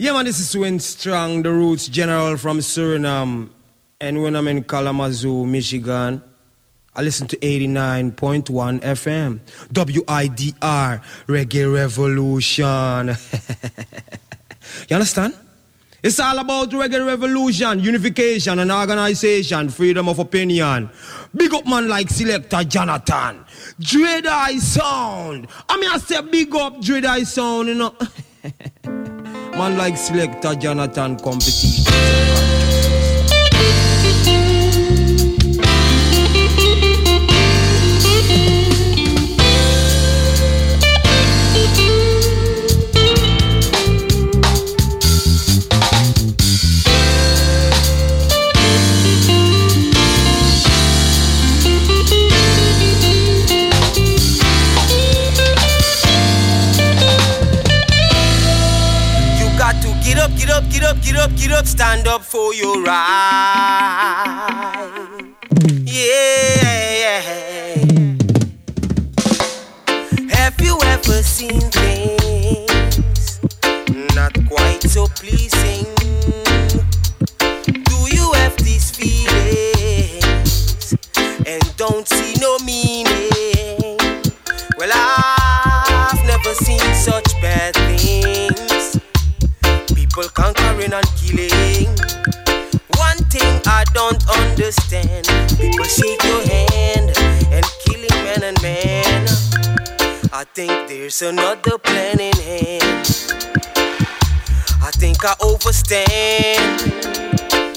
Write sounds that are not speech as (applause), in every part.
Yeah, man, this is Winstrong, the Roots General from Suriname. And when I'm in Kalamazoo, Michigan, I listen to 89.1 FM. WIDR, Reggae Revolution. (laughs) you understand? It's all about reggae revolution, unification and organization, freedom of opinion. Big up man like Selector Jonathon. Dread Eye Sound. I mean I say big up Dread Eye Sound, you know. (laughs) man like Selector Jonathon competition. Get up, get up, stand up for your right. Yeah. Have you ever seen things not quite so pleasing? Do you have these feelings and don't see no meaning? People conquering and killing. One thing I don't understand people shake your hand and killing man and man. I think there's another plan in hand. I think I overstand.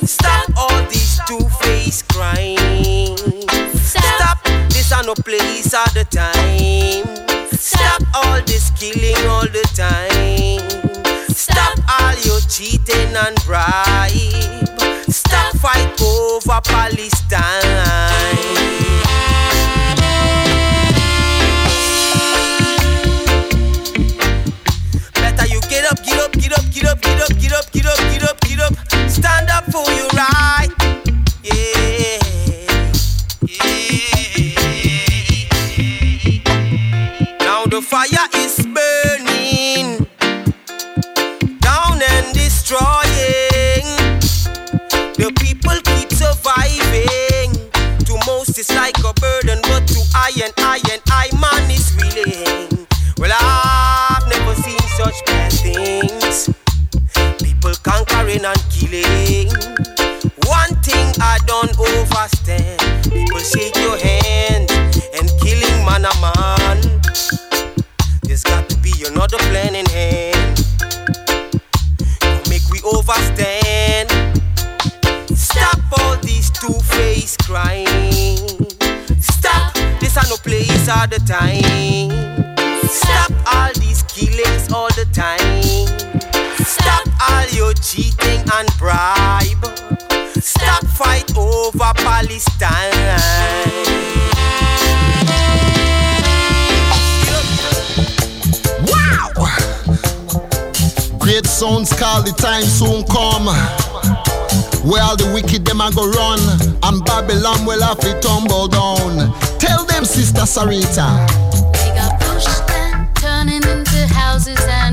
Stop all these two-faced crime. Stop. This are no place at the time. Stop all this killing all the time. Stop all your cheating and bribe. Stop fight over Palestine. Better you get up, get up, get up, get up, get up, get up, get up, get up. Stand up for your right. Like a burden, but to I and I and I man is willing. Well, I've never seen such bad things. People conquering and killing. One thing I don't overstand. People shake your hand and killing man a man. There's got to be another plan in hand. Don't make we overstand. Stop all these two-faced crime. Place all the time. Stop all these killings all the time. Stop all your cheating and bribe. Stop fight over Palestine. Wow! Great sounds call the time soon come. Where all the wicked them a go run, and Babylon will have to tumble down. Tell them, Sister Saritah. We got pushed and turning into houses and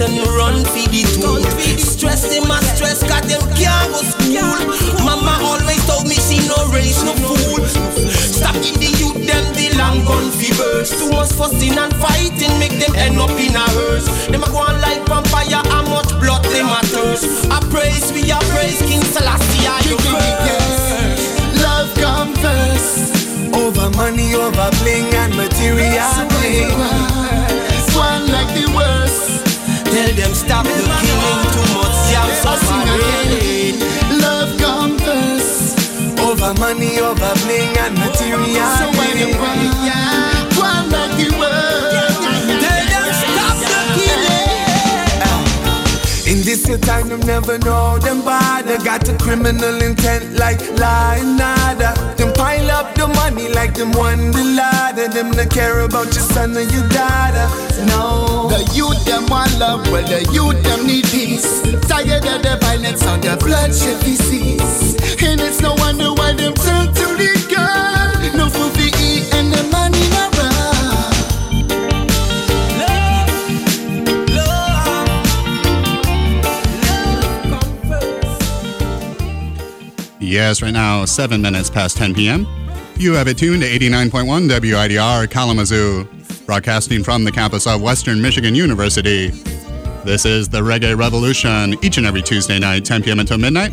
garrison run for the tool. Stress them and stress, got them can't go school. Mama always told me she no race no fool. Stop in the youth them the long gun fevers. Too much fussing and fighting make them end up in a hearse. Them a go on like vampire, how much blood they matters. I praise, we are praise King Selassie, I you first. Love come first. Over money, over bling and material. So Tell them stop the killing, too much jam suffering. Love come first. Over money, over bling and material. So them go one your time, them never know them bother. Got a criminal intent like and nada. Them pile up the money like them won the ladder. Them not care about your son or your daughter. No. The youth them want love, well the youth them need peace. Tired of the violence and the bloodshed we cease. And it's no wonder why them turn to the gun. No food to eat and the money not Yes, right now, 7 minutes past 10 p.m. You have it tuned to 89.1 WIDR Kalamazoo, broadcasting from the campus of Western Michigan University. This is the Reggae Revolution, each and every Tuesday night, 10 p.m. until midnight.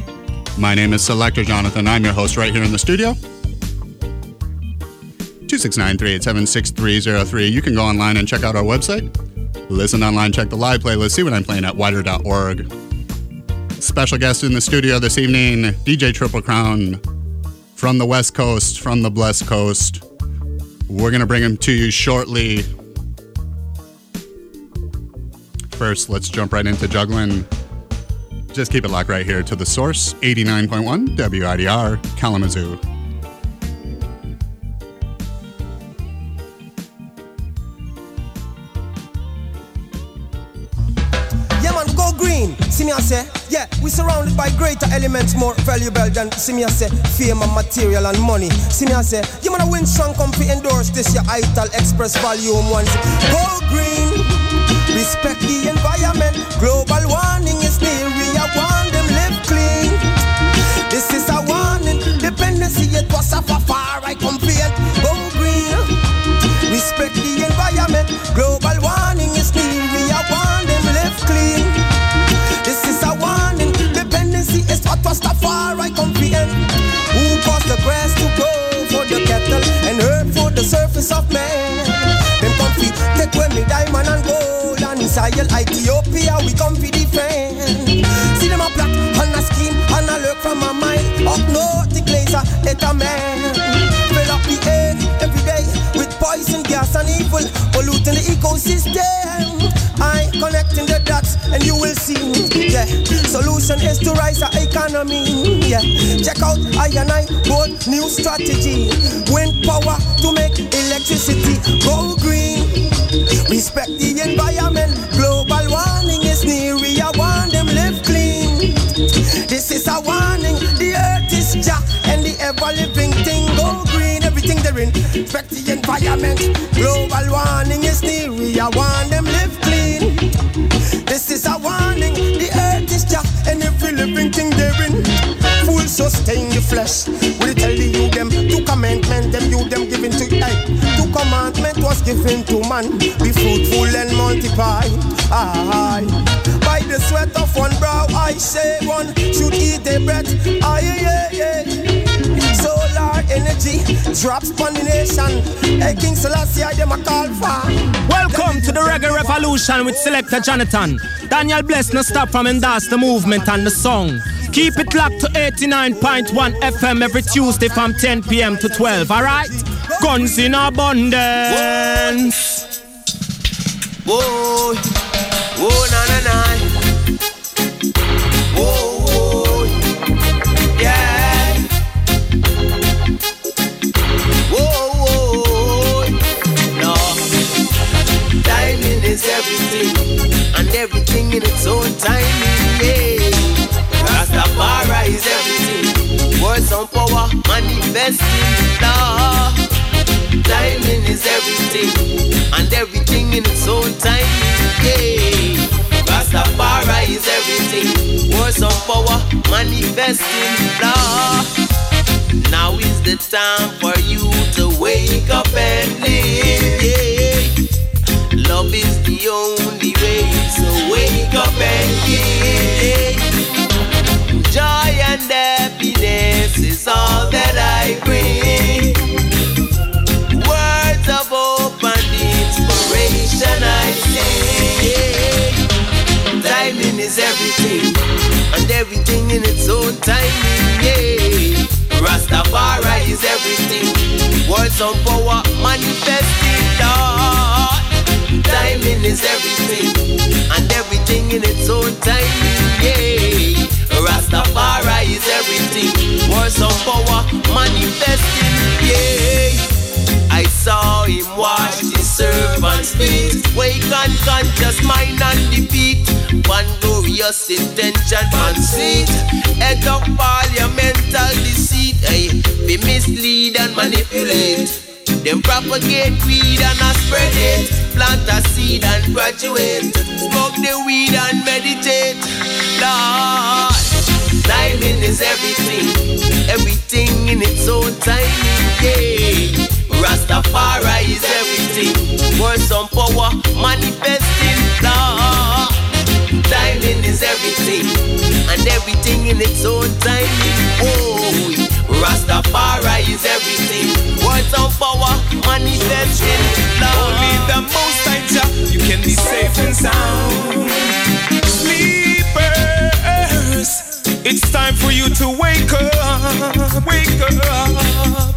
My name is Selector Jonathon. I'm your host right here in the studio. 269-387-6303. You can go online and check out our website. Listen online, check the live playlist, see what I'm playing at widr.org. Special guest in the studio this evening, DJ Triple Crown from the West Coast, from the Blessed Coast. We're going to bring him to you shortly. First, let's jump right into juggling. Just keep it locked right here to the source 89.1 WIDR Kalamazoo. Me, I say. Yeah, we surrounded by greater elements more valuable than, see me, I say, fame and material and money. See me, I say. You man, Winstrong, come to endorse this, your Ital Express Volume 1. Go green. Respect the environment. Global warning is near. We are warn them live clean. This is a warning. Dependency it was a far I compare. Go green. Respect the Was far I compare. Who caused the grass to grow for the cattle and herb for the surface of man? Them comfy take away me diamond and gold and Israel, Ethiopia, we come defend. See them a plot and a scheme and a lurk from my mind. Up north, the glazer, it a man. Fill up the air every day with poison, gas, and evil, polluting the ecosystem. Connecting the dots and you will see. Yeah, solution is to rise our economy. Yeah, check out I and I both new strategy. Wind power to make electricity go green. Respect the environment. Global warning is near. We are warn them live clean. This is a warning. The earth is ja and the ever living thing go green. Everything they're in. Respect the environment. Global warning is near. We are warn them live sustain the flesh. Will tell the you them to commandment them you them given to hey. To commandment was given to man. Be fruitful and multiply. Aye. By the sweat of one brow, I say one should eat a bread. Aye, aye. Solar drops upon the nation. Hey, King Selassie, I them a call for. Welcome to the Reggae Revolution with Selector Jonathon. Daniel Bless no stop from endorse the movement and the song. Keep it locked to 89.1 FM every Tuesday from 10 p.m. to 12, alright? Guns in abundance. Whoa, whoa, na na na. Everything, and everything in its own timing, yeah. Rastafari is everything. Words on power, manifesting, law. Timing is everything, and everything in its own timing. Yeah, Rastafari is everything. Words of power, manifesting law. Now is the time for you to wake up and live. Yeah. Love is the only way, so wake up and live. Joy and happiness is all that I bring words of hope and inspiration I sing. Timing is everything, and everything in its own timing. Yeah, Rastafari is everything. Words of power manifesting Lord. Timing is everything, and everything in its own time. Yeah, Rastafari is everything. Words of power manifesting. Yeah. I saw him wash the servant's feet. Wake and conscious mind and defeat. One glorious intention and seat. Head of parliamental deceit. Hey, we mislead and manipulate. Them propagate weed and I spread it. Plant a seed and graduate. Smoke the weed and meditate. Lord, timing is everything. Everything in its own timing. Yeah. Rastafari is everything. Words on power, manifesting law. Timing is everything, and everything in its own timing. Oh, Rastafari is everything. Words on power, manifesting law. Only the most Jah, you can be safe and sound. Sleepers, it's time for you to wake up, wake up.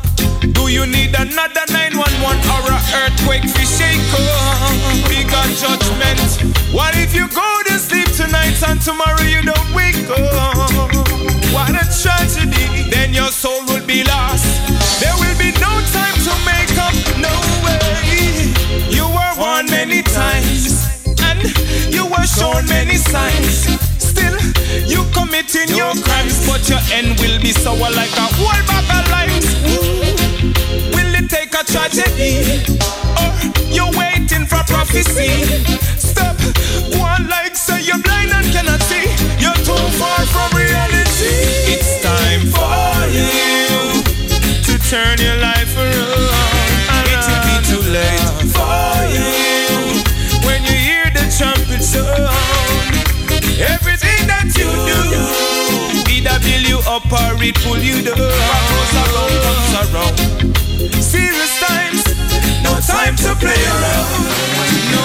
Do you need another 911 or a earthquake to shake up? Bigger judgment. What if you go to sleep tonight and tomorrow you don't wake up? What a tragedy. Then your soul will be lost. There will be no time to make up. No way. You were warned many times and you were shown many signs. Still, you committing your crimes, but your end will be sour like a whole bag of limes. Will it take a tragedy? Or you're waiting for prophecy? Stop one legs, You're blind and cannot see. You're too far from up it pull you down. Around, comes around. Serious times, no time to play around. No.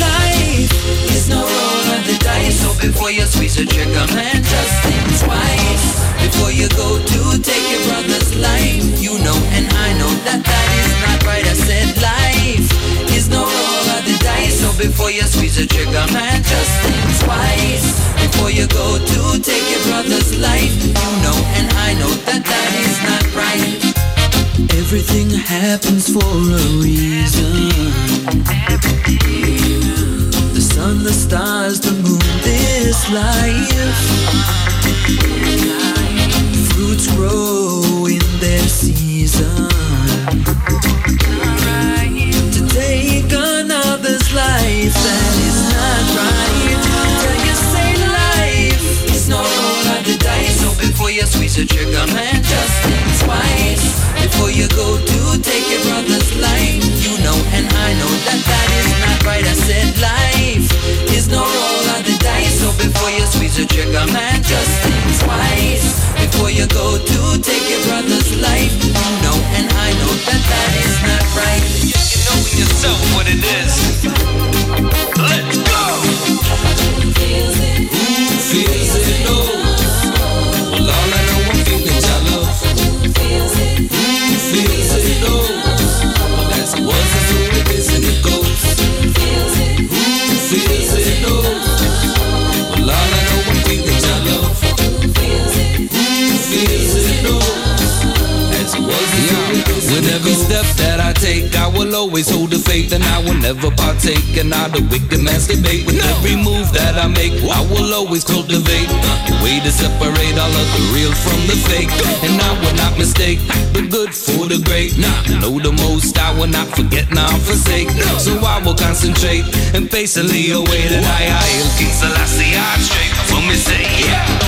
Life is no roll of the dice. So before you squeeze the trigger, man, just think twice. Before you go to take your brother's life, you know and I know that that is not right. I said life before you squeeze the trigger, man, just think twice. Before you go to take your brother's life, you know and I know that that is not right. Everything happens for a reason. The sun, the stars, the moon, this life. Fruits grow in their season. Life, that is not right. Till you say life is no roll of the dice. So before you squeeze the trigger, man, just think twice. Before you go to take your brother's life, you know and I know that that is not right. I said life is no roll of the dice. So before you squeeze the trigger, man, just think twice. Before you go to take your brother's life, you know and I know that that is not right. Know in yourself what it is. Let's go. Who feels it. Every step that I take, I will always hold the faith and I will never partake in how the wicked man's debate. With every move that I make, I will always cultivate a way to separate all of the real from the fake. And I will not mistake the good for the great. Nah, know the most, I will not forget, nor forsake. So I will concentrate and patiently await that I, I, King Selassie, I straight for me say, yeah.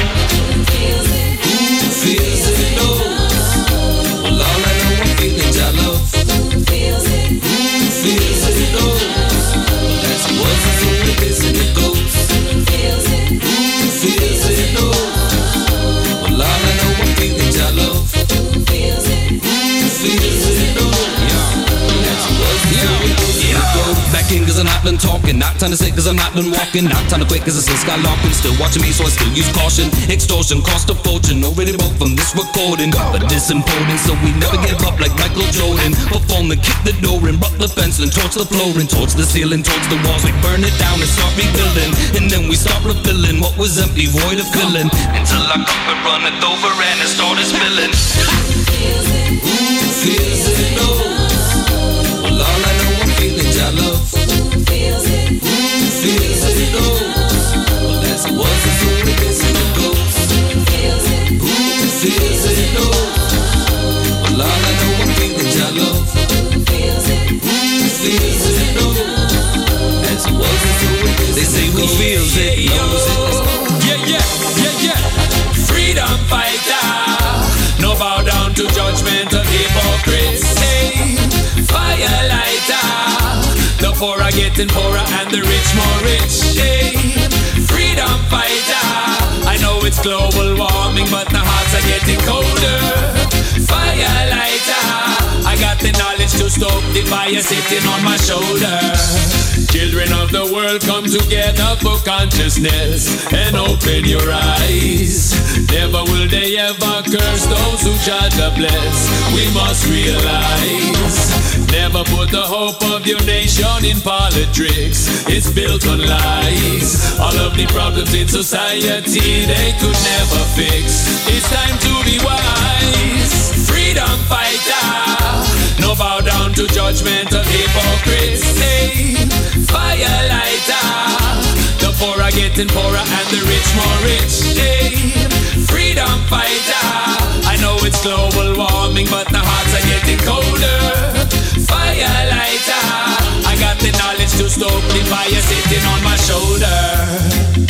Done talking. Not time to sit cause I'm not done walking. Not time to quit cause I still skylocking. Still watching me so I still use caution. Extortion cost a fortune. Already broke from this recording. But this important so we never give up like Michael Jordan. Perform and kick the door and Buck the fence and torch the floor and Torch the ceiling, torch the walls. We burn it down and start rebuilding. And then we start refilling What was empty, void of filling Until our cup it runneth over and it started spilling. Who feels it? Who feels it knows. Well, all I know I'm feeling your love. Who getting poorer and the rich more rich. Hey, freedom fighter. I know it's global warming, but the hearts are getting colder. Stop the fire sitting on my shoulder. Children of the world come together for consciousness and open your eyes. Never will they ever curse those who try to bless. We must realize. Never put the hope of your nation in politics. It's built on lies. All of the problems in society they could never fix. It's time to be wise. Freedom fighter. No bow down to judgment of hypocrites. Hey, fire lighter. The poor are getting poorer and the rich more rich. Hey, freedom fighter. I know it's global warming, but the hearts are getting colder. Fire lighter. I got the knowledge to stoke the fire sitting on my shoulder.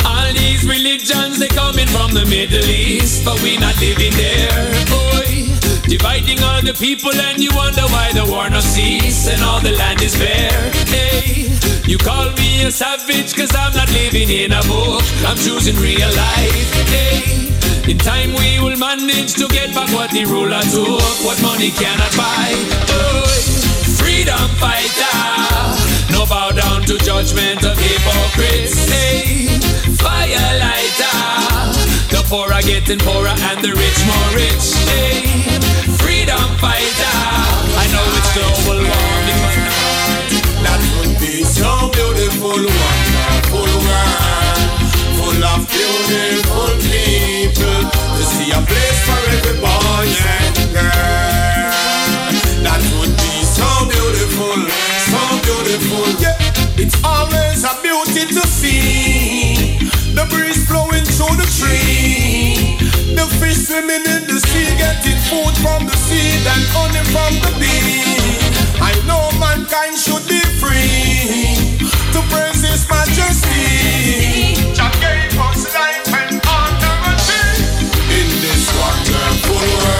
All these religions, they coming from the Middle East, but we not living there. Boy, dividing all the people and you wonder why the war no cease and all the land is bare. Hey, you call me a savage cause I'm not living in a book. I'm choosing real life. Hey, in time we will manage to get back what the ruler took, what money cannot buy. Boy, freedom fighter. No bow down to judgment of hypocrites. Hey, fire lighter. The poor are getting poorer and the rich more rich. Hey, freedom fighter. I know it's global warming. That would be so beautiful, wonderful world, full of beautiful people. To see a place for every boy and girl. That would be so beautiful, so beautiful. Yeah, it's always a beauty to see the breeze blowing through the tree. The fish swimming in the sea, getting food from the seed and honey from the bee. I know mankind should be free to praise His Majesty. Jah gave us life and authority in this wonderful world,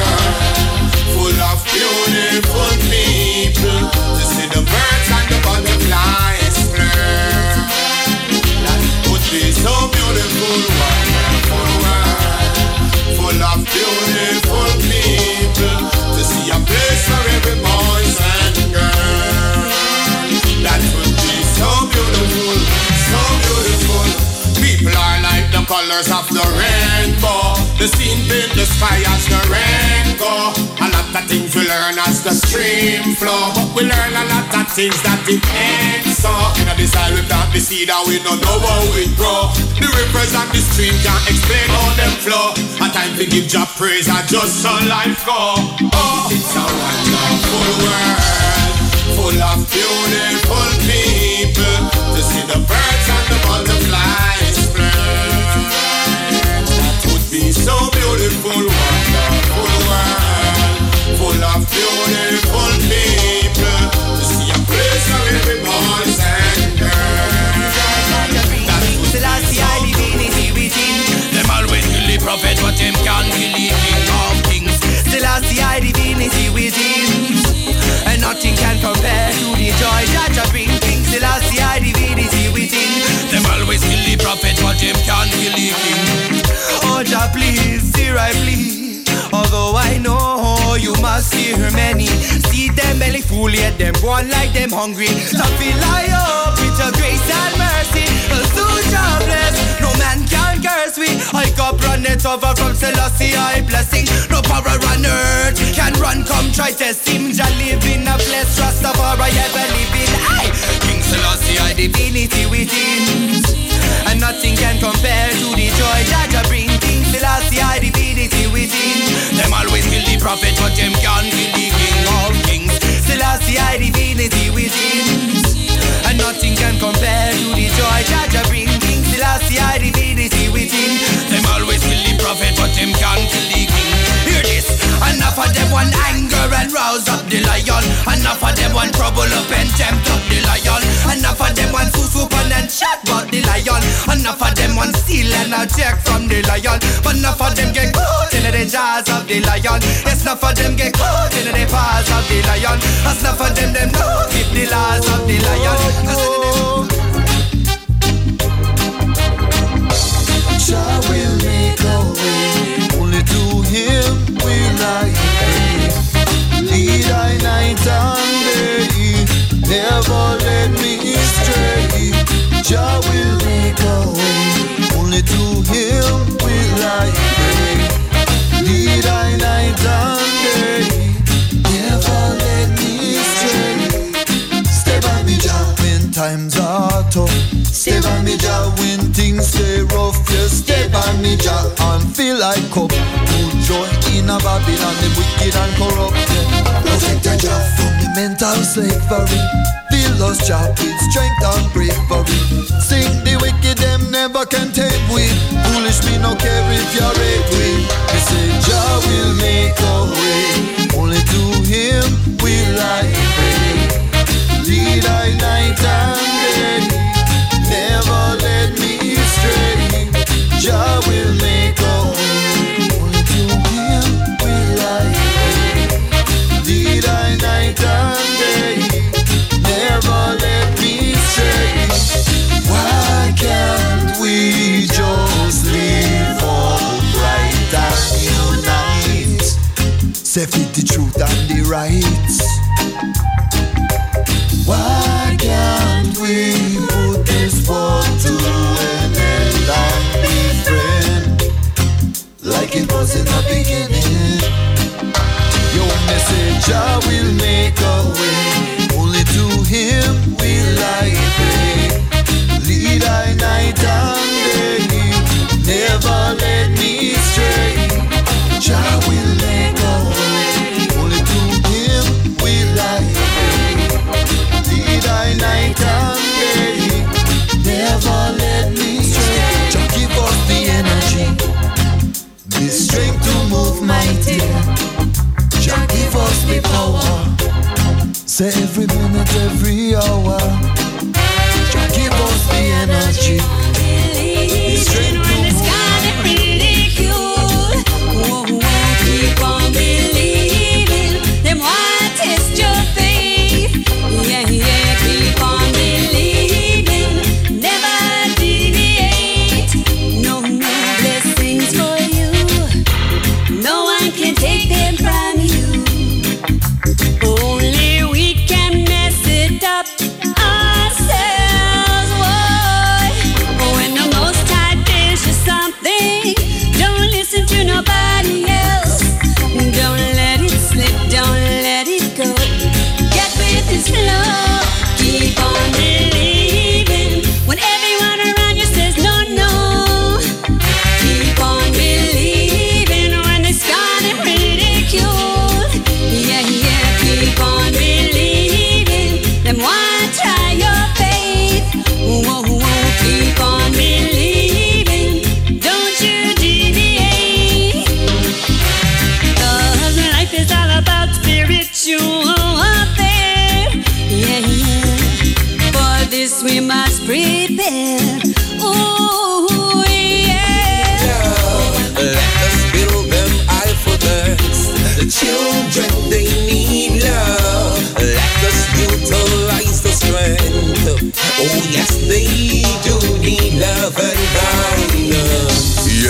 colors of the rainbow. The scene paint the sky as the rain go. A lot of things we learn as the stream flow, but we learn a lot of things that it ain't so. In a we plant the seed and we don't know how it grow. The rivers and the stream can't explain how them flow. A time to give job praise and just so life go. Oh, it's a wonderful world full of beautiful people to see the birds and the butterflies hungry. So feel I up with your grace and mercy. So Jah bless, no man can curse we. I got it over from Selassie, I blessing. No power on earth can run, come try test him. Jah live in a blessed Rastafari ever living. I King Selassie, I divinity within. And nothing can compare to the joy that I bring. King Selassie, I divinity within. Them always kill the prophet, but them can't kill the king of kings. Selassie, I divinity within. And nothing can compare to the joy I bring. King Selassie, I divinity within. Them always kill the prophet, but them can't kill the king. This. Enough of them want anger and rouse up the lion. Enough of them want trouble up and tempt up the lion. Enough of them want swoop swoop on and chat about the lion. Enough of them want steal and attack from the lion. But enough of them get caught in the jaws of the lion. Yes, enough of them get caught in the paws of the lion. As enough of them them know keep the laws of the lion. Jah will make a I night and day. Never let me stray. Jah will make a way. Only to Him will I pray. Lead I night and day. Never let me stray. Stay by me, Jah, when times are tough. Stay by me, Jah, when things stay rough. Just stay by me, Jah, and feel like cup. Who join in a Babylon, the wicked and corrupt. Yeah. Protect your Jah from the mental slavery. Fill us, Jah, with strength and bravery. Sing the wicked, them never can take we. Foolish me, no care if you're rate we. They say Jah will make a way. Only to Him will I the rights. Why can't we put this war to an end and be friends like it was in the beginning? Your message I will make a way. Only to Him will I Say every minute, every hour.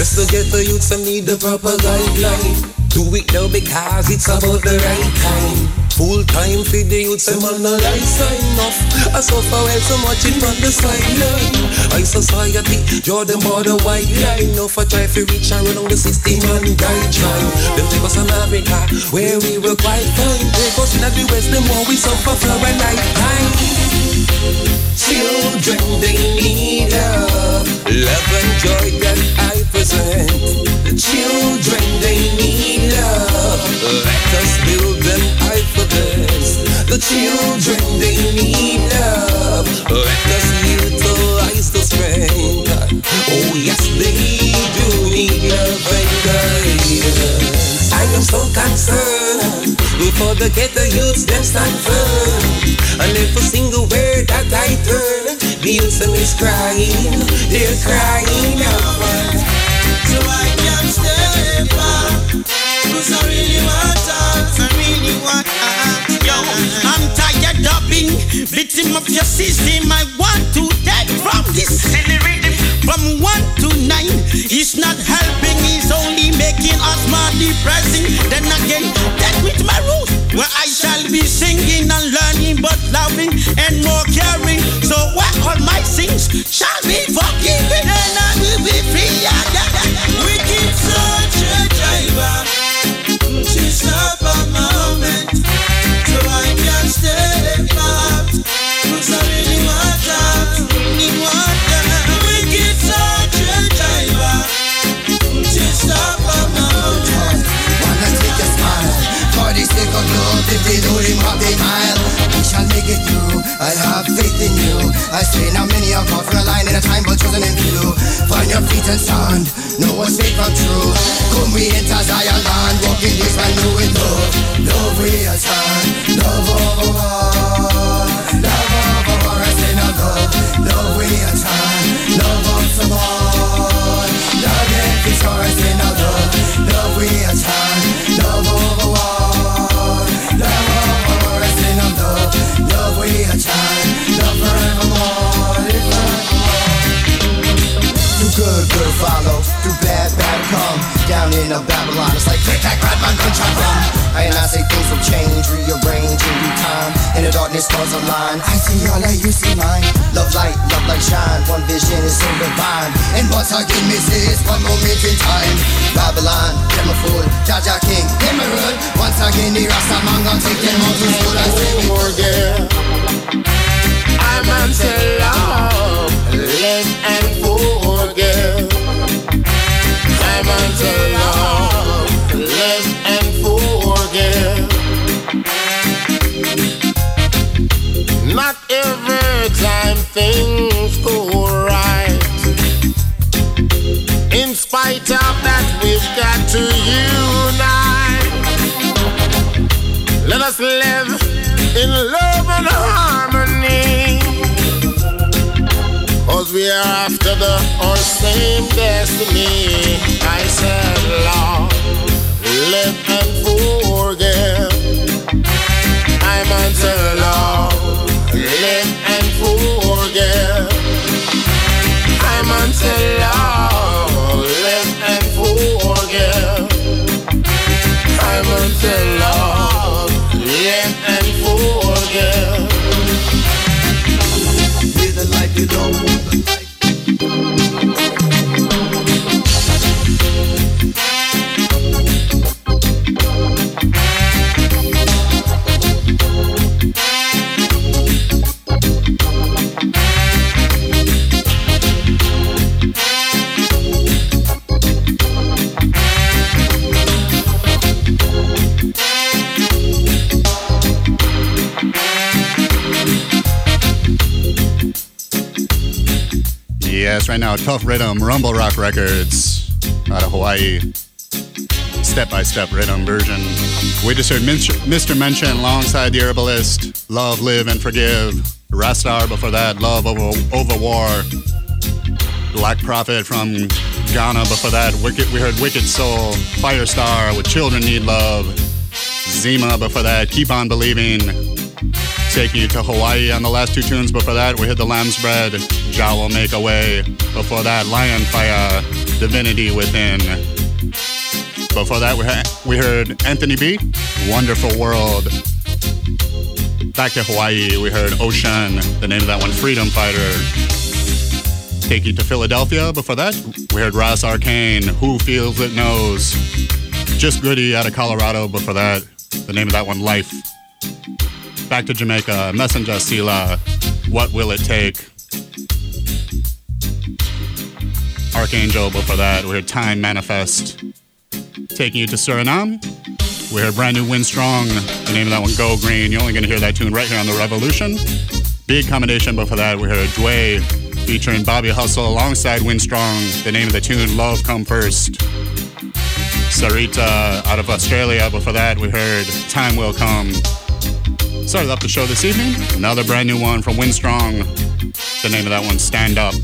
Yes, to get the youth, some need the proper guideline. Do it now because it's about the right time. Full time for the youth, some on the light sign off. I suffer well so much it on the sideline. I society, Jordan border white line. No for try to reach and on the system and guideline. Them take us on Africa, where we were quite fine. Take us in the west, them more we suffer for a lifetime. Children, they need love, love and joy that I present. The children, they need love. Let us build them alphabets. The children, they need love. Let us utilize the strength. Oh, yes, they do need love and guidance. I am so concerned for the ghetto youths, them stand firm. And every single word that I turn, the them is crying, they're crying out. So I can't stay back Cause I really want out I really want out Yo, I'm tired of being Victim of your system. I want to take from this. Silly rhythm From one to nine It's not helping It's only making us more depressing Then again, me to my roots Where I shall be singing and learning But loving and more caring. So where all my sins shall be forgiven And I will be free again shall make it through. I have faith in you. I say now many are caught from a line in a time but chosen in few Find your feet and stand. No what's fake from true Come we enter Zion land. Walking this man new with love. Love we a stand Love over war. Love over war. I say now love Love follow. Too bad, bad come. Down in the back Babylon. It's like click clack, bad man, gunshot rum. I and I say things will change, rearrange in due time. In the darkness, stars align. I see all light, you see mine. Love light, love light shine. One vision is so divine. And once again, me say it's one moment in time. Babylon, them a fool. Jaja King, Emerald. Once again, the Rasta man gon' take them out to school and say we forget. I'm until love, live and I'm after the our same destiny. I said, Lord, live and forget. I'm until Lord, live and forget. I'm until Lord, live and forget. I'm until Lord, right now, Tough Rhythm, Rumble Rock Records out of Hawaii. Step by step rhythm version. We just heard Mr. Mention alongside the Herbalist, Love, Live, and Forgive. Rastar before that, Love Over, Over War. Black Prophet from Ghana before that. Wicked, we heard Wicked Soul, Firestar with Children Need Love. Zema before that, Keep On Believing. Taking you to Hawaii on the last two tunes. Before that, we hit the Lambsbread, Jah Will Make a Way. Before that, Lion Fiyah, Divinity Within. Before that, we, we heard Anthony B, Wonderful World. Back to Hawaii, we heard O-Shen, the name of that one, Freedom Fighter. Take you to Philadelphia. Before that, we heard Ras Arcane, Who Feels It Knows. Jus Goodie out of Colorado. Before that, the name of that one, Life. Back to Jamaica, Messenjah Selah, What Will It Take? Arkaingelle, before that, we heard Time Manifest. Taking you to Suriname, we heard brand new Winstrong, the name of that one, Go Green. You're only going to hear that tune right here on The Revolution. Big combination before that, we heard Dway featuring Bobby Hustle alongside Winstrong, the name of the tune, Love Come First. Saritah out of Australia, before that, we heard Time Will Come. Started up the show this evening. Another brand new one from Winstrong. The name of that one, Stand Up.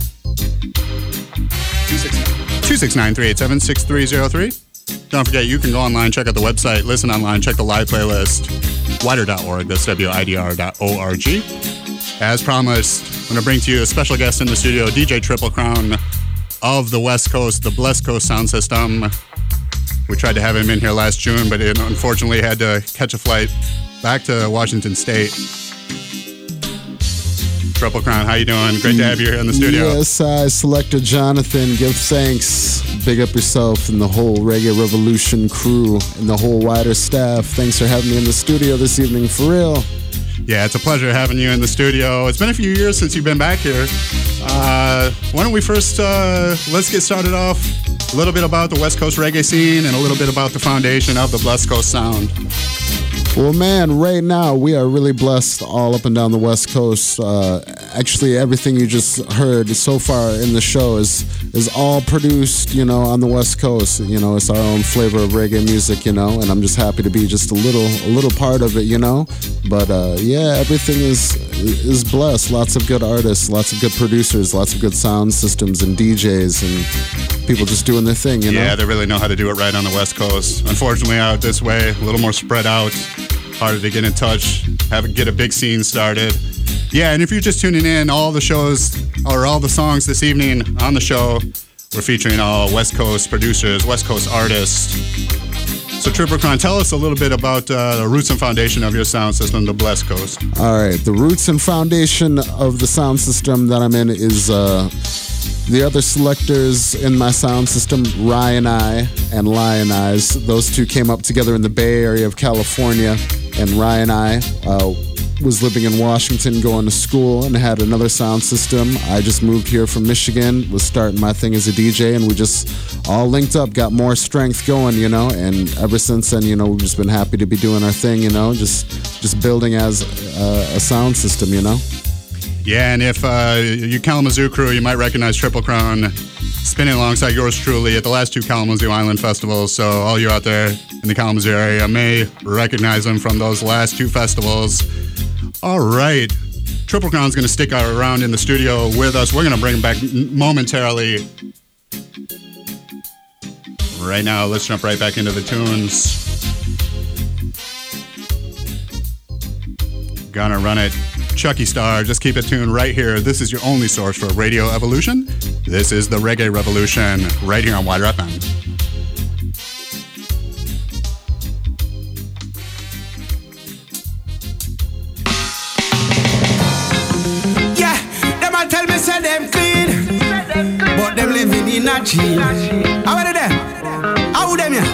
269 387 6303. Don't forget, you can go online, check out the website, listen online, check the live playlist, widr.org. That's widr.org. As promised, I'm going to bring to you a special guest in the studio, DJ Triple Crown of the West Coast, the Blessed Coast Sound System. We tried to have him in here last June, but it unfortunately had to catch a flight back to Washington State. Triple Crown, how you doing? Great to have you here in the studio. Yes, I Selector Jonathon. Give thanks. Big up yourself and the whole Reggae Revolution crew and the whole WIDR staff. Thanks for having me in the studio this evening, for real. Yeah, it's a pleasure having you in the studio. It's been a few years since you've been back here. Uh, why don't we first uh, let's get started off a little bit about the West Coast reggae scene and a little bit about the foundation of the Blessed Coast Sound. Well, man, right now we are really blessed all up and down the West Coast. Uh, actually, everything you just heard so far in the show is is all produced, you know, on the West Coast. You know, it's our own flavor of reggae music, you know, and I'm just happy to be just a little a little part of it, you know. But uh, yeah, everything is is blessed. Lots of good artists, lots of good producers, lots of good sound systems and DJs and people just doing their thing, you know. Yeah, they really know how to do it right on the West Coast. Unfortunately, out this way, a little more spread out, harder to get in touch, have get a big scene started. Yeah, and if you're just tuning in, all the shows or all the songs this evening on the show We're featuring all West Coast producers, West Coast artists. So, Triple Crown, tell us a little bit about uh, the roots and foundation of your sound system, the Blessed Coast. All right, the roots and foundation of the sound system that I'm in is uh, the other selectors in my sound system, Ryan I and Lionize. Those two came up together in the Bay Area of California, and Ryan and I uh, was living in Washington going to school and had another sound system. I just moved here from Michigan, was starting my thing as a DJ, and we just all linked up, got more strength going, you know. And ever since then, you know, we've just been happy to be doing our thing, you know, just just building as a, a sound system, you know. Yeah, and if uh, you Kalamazoo crew, you might recognize Triple Crown spinning alongside yours truly at the last two Kalamazoo Island festivals. So all you out there in the Kalamazoo area may recognize him from those last two festivals. All right. Triple Crown's going to stick around in the studio with us. We're going to bring him back momentarily. Right now, let's jump right back into the tunes. Gonna run it. Chukki Starr, just keep it tuned right here. This is your only source for Radio Evolution. This is the Reggae Revolution, right here on WIDR FM. Yeah, them a tell me say them clean, but them living in a jail. How are them? How them yeah?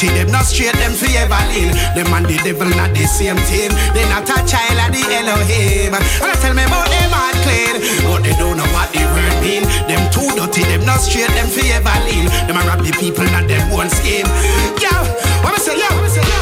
Dirty, them not straight, them forever lean. Them and the devil not the same team. They not a child of the Elohim. And I tell me about them a clean, but they don't know what the word mean. Them too dirty, them not straight, them forever lean. Them a rob the people, not them one scheme. Yo, what me say, yo, what me say, yo.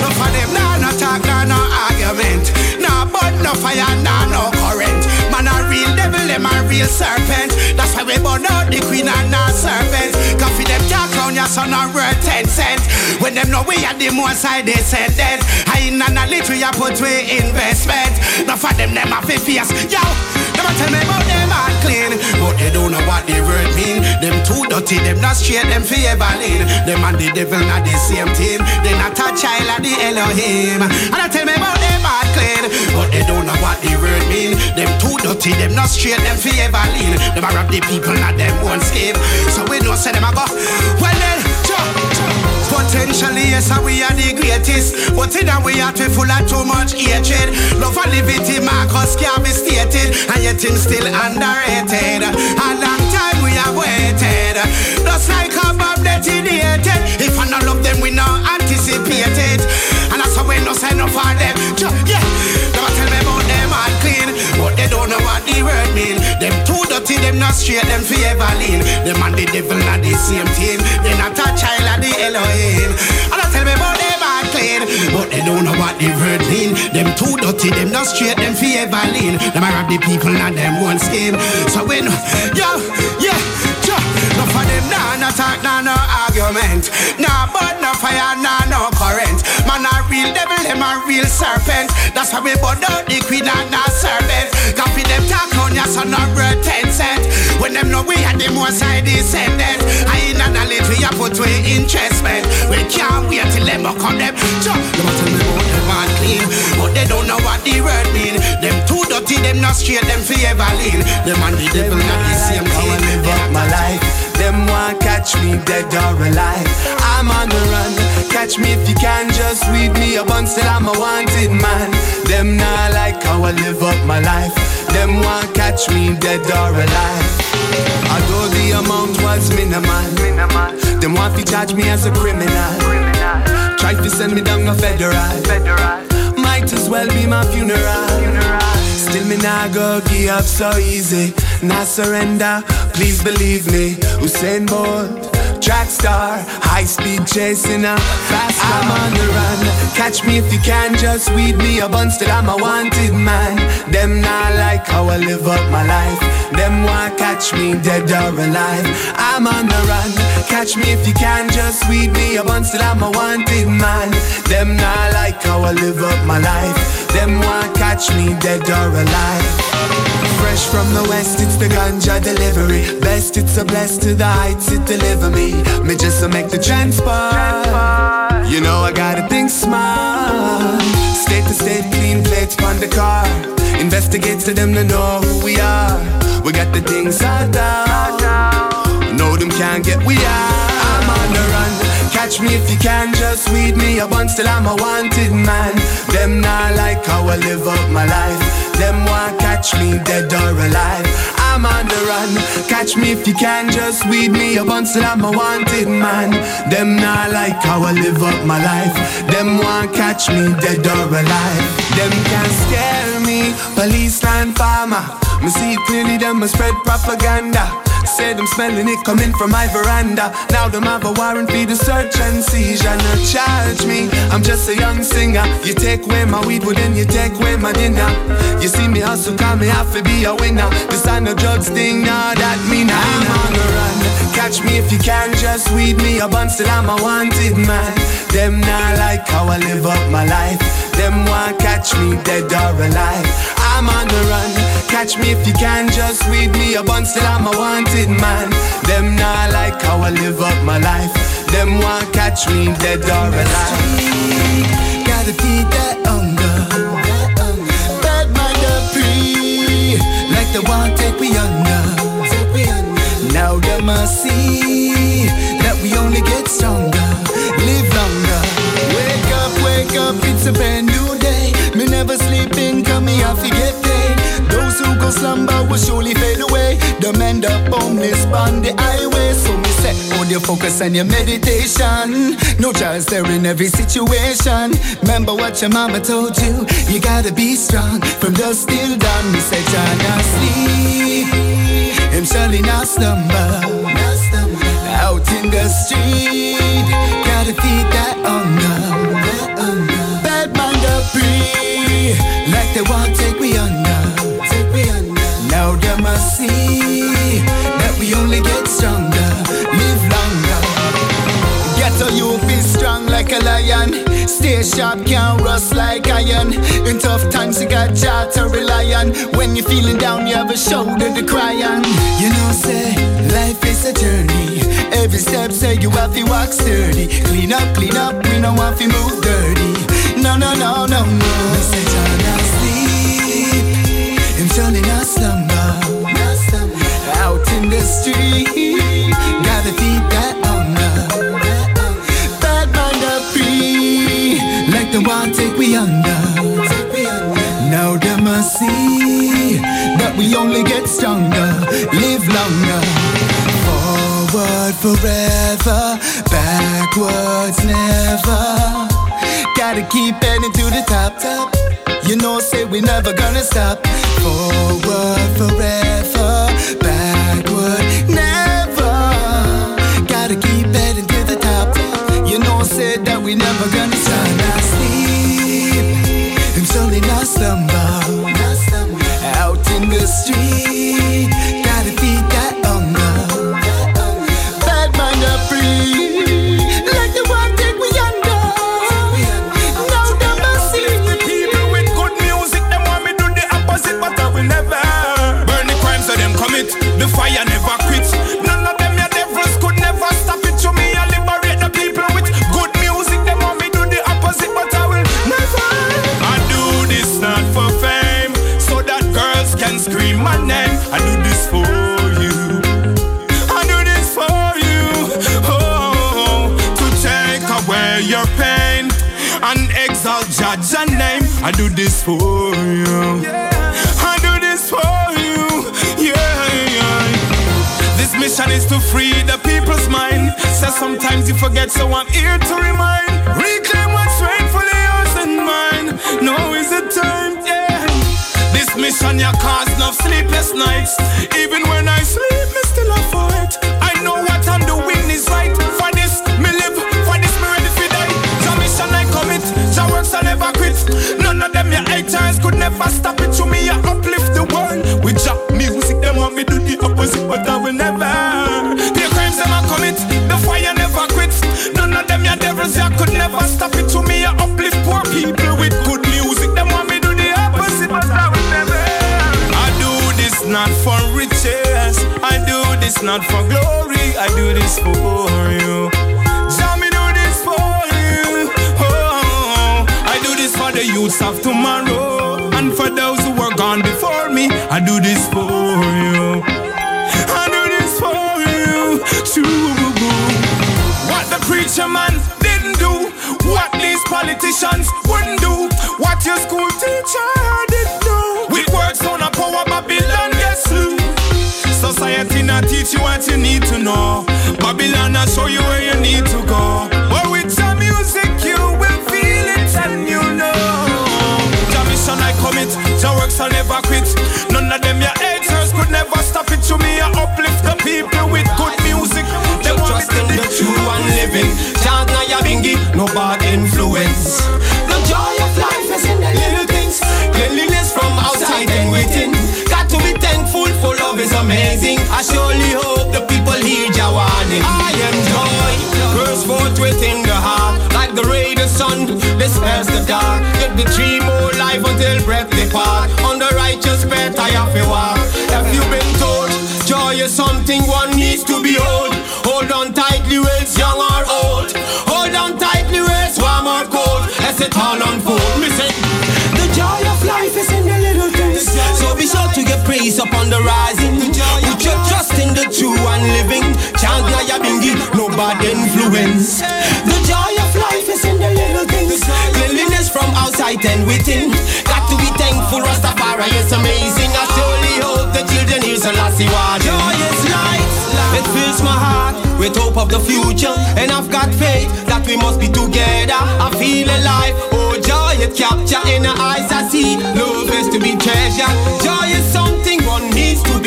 No for them, nah, no talk, nah, no argument. Nah, but no fire, nah, no current. Man, a real devil, them a real serpent. That's we burn out the queen and our serpent. Coffee them talk round your son on worth 10 cents. When them know we are the more side descendants. I in a little you put we investment. No for them, them a fi fierce. Yo, them a tell me about them all clean. But they don't know what the word mean. Them too dirty, them not straight, them fi ever lean. Them and the devil not the same team. They not a child of the Elohim. And I tell me about clean. But they don't know what the word mean. Them too dirty, them not straight, them fi ever lean. Them a rob the people, not them one scheme. So we know say them a go. Well then, cha, cha. Potentially, yes, we are the greatest. But in a way, are we full of too much hatred. Love and liberty, Marcus can't be stated. And yet, him still underrated. A long time we have waited. Just like a bomb detonated. If I not love them, we not anticipate it. And that's no say no for them. Yeah, never tell me about them all clean. But they don't know what the word mean. Them too dirty, them not straight, them forever lean. Them and the devil not the same team. They not a child of the Elohim. And I tell me about them all clean. But they don't know what the word mean. Them too dirty, them not straight, them forever lean. Them a rob the people, not them one scheme. So when, yeah, cha, no for them, nah, no talk, nah, no argument. Nah, but no fire, nah, no. Man, a real devil, them a real serpent. That's why we burn out the queen and the serpent. Copy them talk on your son of bread, 10 cent. When them know we had the more side descendant. I in a little, we a put we investment. We can't wait till them a come them. Cha, them a tell me about them clean. But they don't know what the word mean. Them too dirty, them not straight, them forever lean. Them and the devil not the same How I thing. live up my life. Them want catch me dead or alive. I'm on the run. Catch me if you can. Just weed me up until I'm a wanted man. Them not like how I live up my life. Them want catch me dead or alive. Although the amount was minimal, them want to charge me as a criminal. Try to send me down a federal. Might as well be my funeral. Still me nah go give up so easy. Nah surrender, please believe me. Usain Bolt, track star, high speed chasing a fast car. I'm on the run. Catch me if you can, just weed me a bun. Still I'm a wanted man. Them not like how I live up my life. Them want catch me dead or alive. I'm on the run. Catch me if you can, just weed me a bun. Still I'm a wanted man. Them not like how I live up my life. Them want catch me dead or alive. Fresh from the west, it's the ganja delivery. Best, it's a blessed to the heights, it deliver me. Me just to make the transport. You know I gotta think smart. State to state, clean plates on the car. Investigate to them to know who we are. We got the things all down. Know them can't get we are. I'm on the run. Catch me if you can, just weed me up bun, still I'm a wanted man. Them not like how I live up my life. Them want catch me dead or alive. I'm on the run. Catch me if you can, just weed me a bun, still I'm a wanted man. Them not like how I live up my life. Them want catch me dead or alive. Them can't scare me. Police and farmer. Me see clearly, them a spread propaganda. Say them smelling it coming from my veranda. Now them have a warrant for the search and seizure. No charge me, I'm just a young singer. You take away my weed, well then you take away my dinner. You see me hustle, call me have to be a winner. This ain't no drugs thing, nah, that me nah. I'm on the run. Catch me if you can, just weed me a bun, still I'm a wanted man. Them not like how I live up my life. Them want catch me dead or alive. I'm on the run. Catch me if you can, just weed me a bun, still I'm a wanted man. Them not like how I live up my life. Them want catch me dead or alive. Gotta feed that hunger. Bad mind up free, like the one take we under. Now them must see that we only get stronger, wake up, it's a brand new day. Me never sleeping, come me off to get paid. Those who go slumber will surely fade away. Them end up on homeless on the highway. So me say, hold your focus and your meditation. No trials there in every situation. Remember what your mama told you. You gotta be strong from dusk till dawn. Me say, John, not sleep. Him surely not slumber. Out in the street, gotta feed that hunger. Free, like they want take we under. Now they must see that we only get stronger, live longer. Get a you be strong like a lion. Stay sharp, can't rust like iron. In tough times, you got jaw to rely on. When you're feeling down, you have a shoulder to cry on. You know, say, life is a journey. Every step, say, you have to walk sturdy. Clean up, clean up, we don't want to move dirty. No, no, no, no, no. We say, John, not sleep. Him surely not slumber. Out in the street, gotta feed that hunger. Bad mind up free, like the one take we under. Now must see that we only get stronger, live longer. Forward forever, backwards never. Gotta keep heading to the top, top. You know, say we never gonna stop. Forward forever, backward never. Gotta keep heading to the top. You know, say that we never gonna stop. Not sleep, him slowly not slumber. Out in the street, I do this for you. I do this for you. Yeah, yeah. This mission is to free the people's mind. So sometimes you forget, so I'm here to remind. Reclaim what's rightfully yours and mine. Now is the time, yeah. This mission ya cause enough sleepless nights. Even when I sleep, me still a fight. Never stop it. To me, I uplift the world. With job music, them want me do the opposite, but I will never. The crimes them I commit, the fire never quits. None of them your devils, ya could never stop it. To me, I uplift poor people with good music. Them want me do the opposite, but I will never. I do this not for glory, I do this you. This for you. Oh, I do this for the youths of tomorrow, I do this for you. I do this for you. What the preacher man didn't do, what these politicians wouldn't do, what your school teacher didn't do. With words on a power, Babylon gets slew. Society not teach you what you need to know. Babylon not show you where you need to go. Your works I'll never quit. None of them your haters could never stop it. To me I uplift the people with good music. They want trust in the true and living. Chant na ya bingi, no bad influence. The joy of life is in the little things. Cleanliness from outside and within. Got to be thankful for love is amazing. I surely hope the people hear Jawani. I am joy, burst forth within the heart. The ray the sun, dispels the dark. Get the tree more life until breath depart. On the righteous path I have to walk. Have you been told? Joy is something one needs to behold. Hold on tightly, whether young or old. Hold on tightly, whether warm or cold. As it all unfold, get upon the rising. Put your trust in the true and living. Chant na ya bingi, no bad influence. The joy of life is in the little things. Cleanliness from outside and within. Got to be thankful, Rastafari is amazing. I surely hope the children hear Selassie watch. Joy is light. It fills my heart with hope of the future. And I've got faith that we must be together. I feel alive. Oh, joy it capture in the eyes I see. Love is to be treasured. Joy is something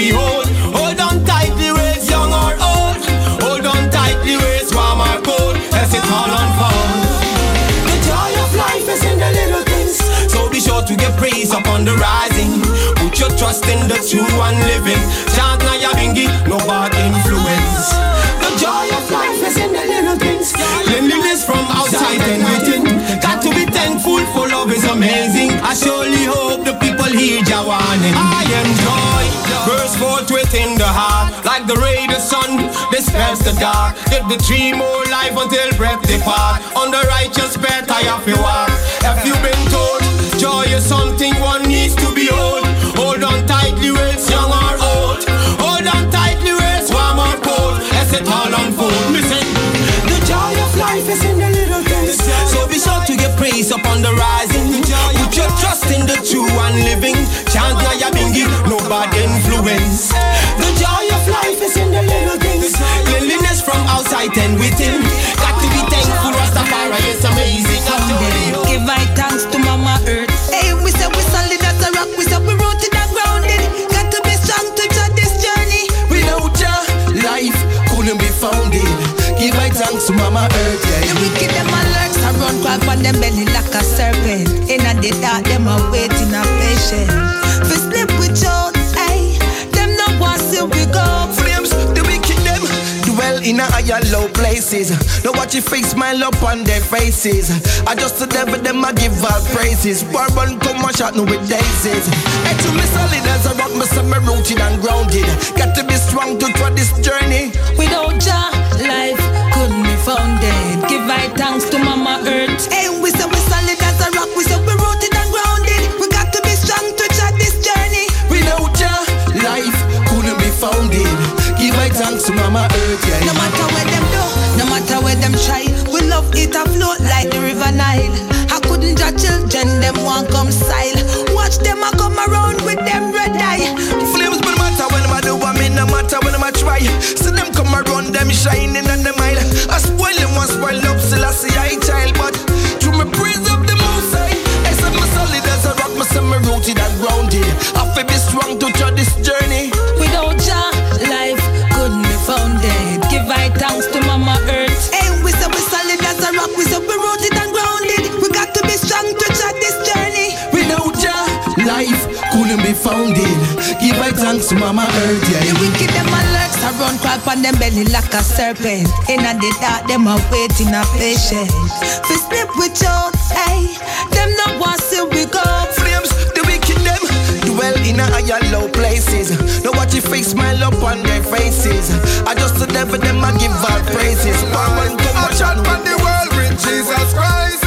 needs behold. Hold on tightly, it's young or old. Hold on tightly, it's warm or cold. As it all unfolds. The joy of life is in the little things. So be sure to get praise upon the rising. Put your trust in the true and living. Chant na ya bingi, no bad influence. The joy of life is in the little things. Cleanliness from outside and within. Got to be thankful for love is amazing. I surely hope the people hear Jawani. I am joy, burst forth within the heart. Like the ray the sun dispels the dark. Give the tree more life until breath depart. On the righteous path I have to walk. Have you been told? Joy is something one needs to behold. Hold on tightly, it's young or old. Hold on tightly, it's warm or cold. As it all unfold, me say, the joy of life is in the little things. Praise upon the rising. Put your trust in the true and living. Chant na ya bingi, no bad influence. The joy of life is in the little things. Cleanliness from outside and within. Watch your face smile up on their faces. I just the devil them I give all praises. Bourbon come and shot no with daisies. Hey, to me solid as a rock, me say me rooted and grounded. Got to be strong to try this journey. Without Jah, life couldn't be founded. Give my thanks to Mama Earth. Hey, we say we solid as a rock. We say we rooted and grounded. We got to be strong to judge this journey. Without ya, life couldn't be founded. Give my thanks to Mama Earth, yeah. No love it a float like the river Nile. I couldn't judge children, them want come style. Watch them a come around with them red eye. Flames, but matter when I do, I mean, no matter when I try. See them come around, them shining on the mile. I spoil them, one spoil up, still I see I couldn't. Give my thanks to Mama Earth, yeah. The wicked them alerts a run crawl on them belly like a serpent. In the dark, them a waiting a patient. We sleep with you, hey. Them no want see we go. Flames, the wicked them Dwell in a higher low places. No watch your face smile up on their faces. I just the devil them I give all praises. I chat on the world with Jesus Christ.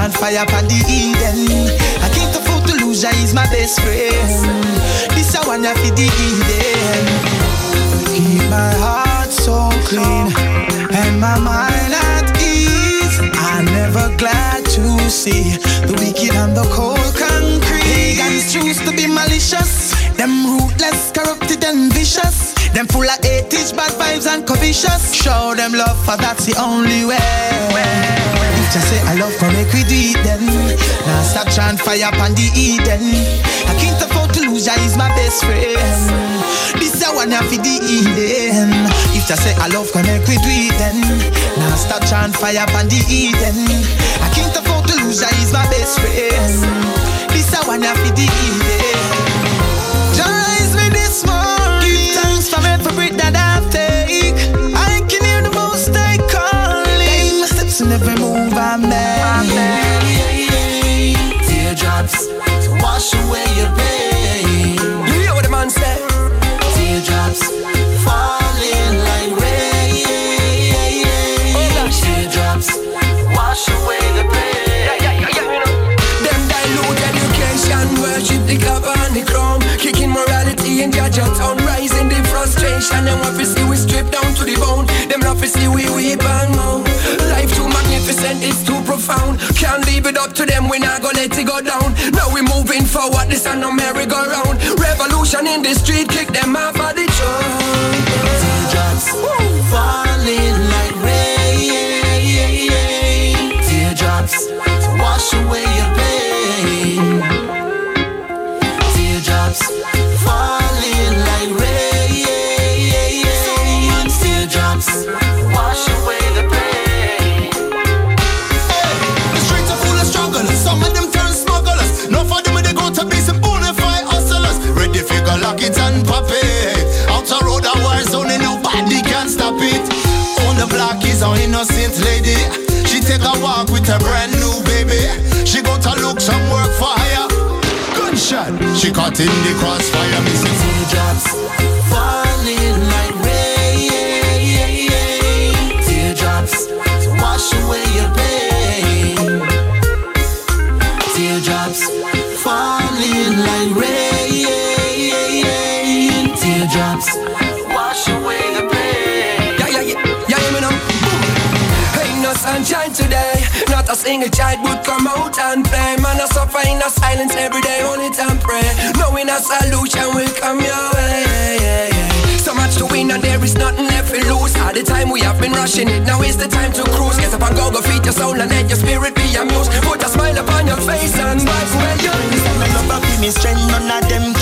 Chant fire upon the Eden. I can't afford to lose. Is my best friend. This I want for the Eden. Keep my heart so clean and my mind at ease. I'm never glad to see the wicked and the cold concrete. Pagans choose to be malicious. Them ruthless, corrupted and vicious. Them full of hate, bad vibes and covetous. Show them love, for that's the only way. If just say I love, come make we do it then. Now stop trying fire upon the Eden. I can't afford to lose, Jah is my best friend. This I want for the Eden. If just say I love, come make we do it then. Now stop trying fire upon the Eden. I can't afford to lose, Jah is my best friend. This I want for the Eden. Is me this morning. Give thanks for every wash away your pain. You hear what the man say? Teardrops falling like rain. Teardrops wash away the pain. Them dilute education, worship the cup and the crown, kicking morality in Jaja town, rising the frustration. Them want to see we strip down to the bone. Them love to see we weep and moan. Life too magnificent, it's too profound. Can't leave it up to them, we not gonna let it go down. Now we moving forward, this and no merry-go-round. Revolution in the street, kick them off of the. Teardrops falling like rain. Teardrops wash away your pain. Teardrops is our innocent lady. She take a walk with a brand new baby. She go to look some work for hire. Gunshot. She caught in the crossfire. Missing Teardrops falling like sunshine today. Not a single child would come out and play. Man, I suffer in a silence every day, only time pray. Knowing a solution will come your way. So much to win and there is nothing left to lose. All the time we have been rushing it, now is the time to cruise. Get up and go, go feed your soul and let your spirit be amused. Put a smile upon your face and vibe where you love give me strength, none of them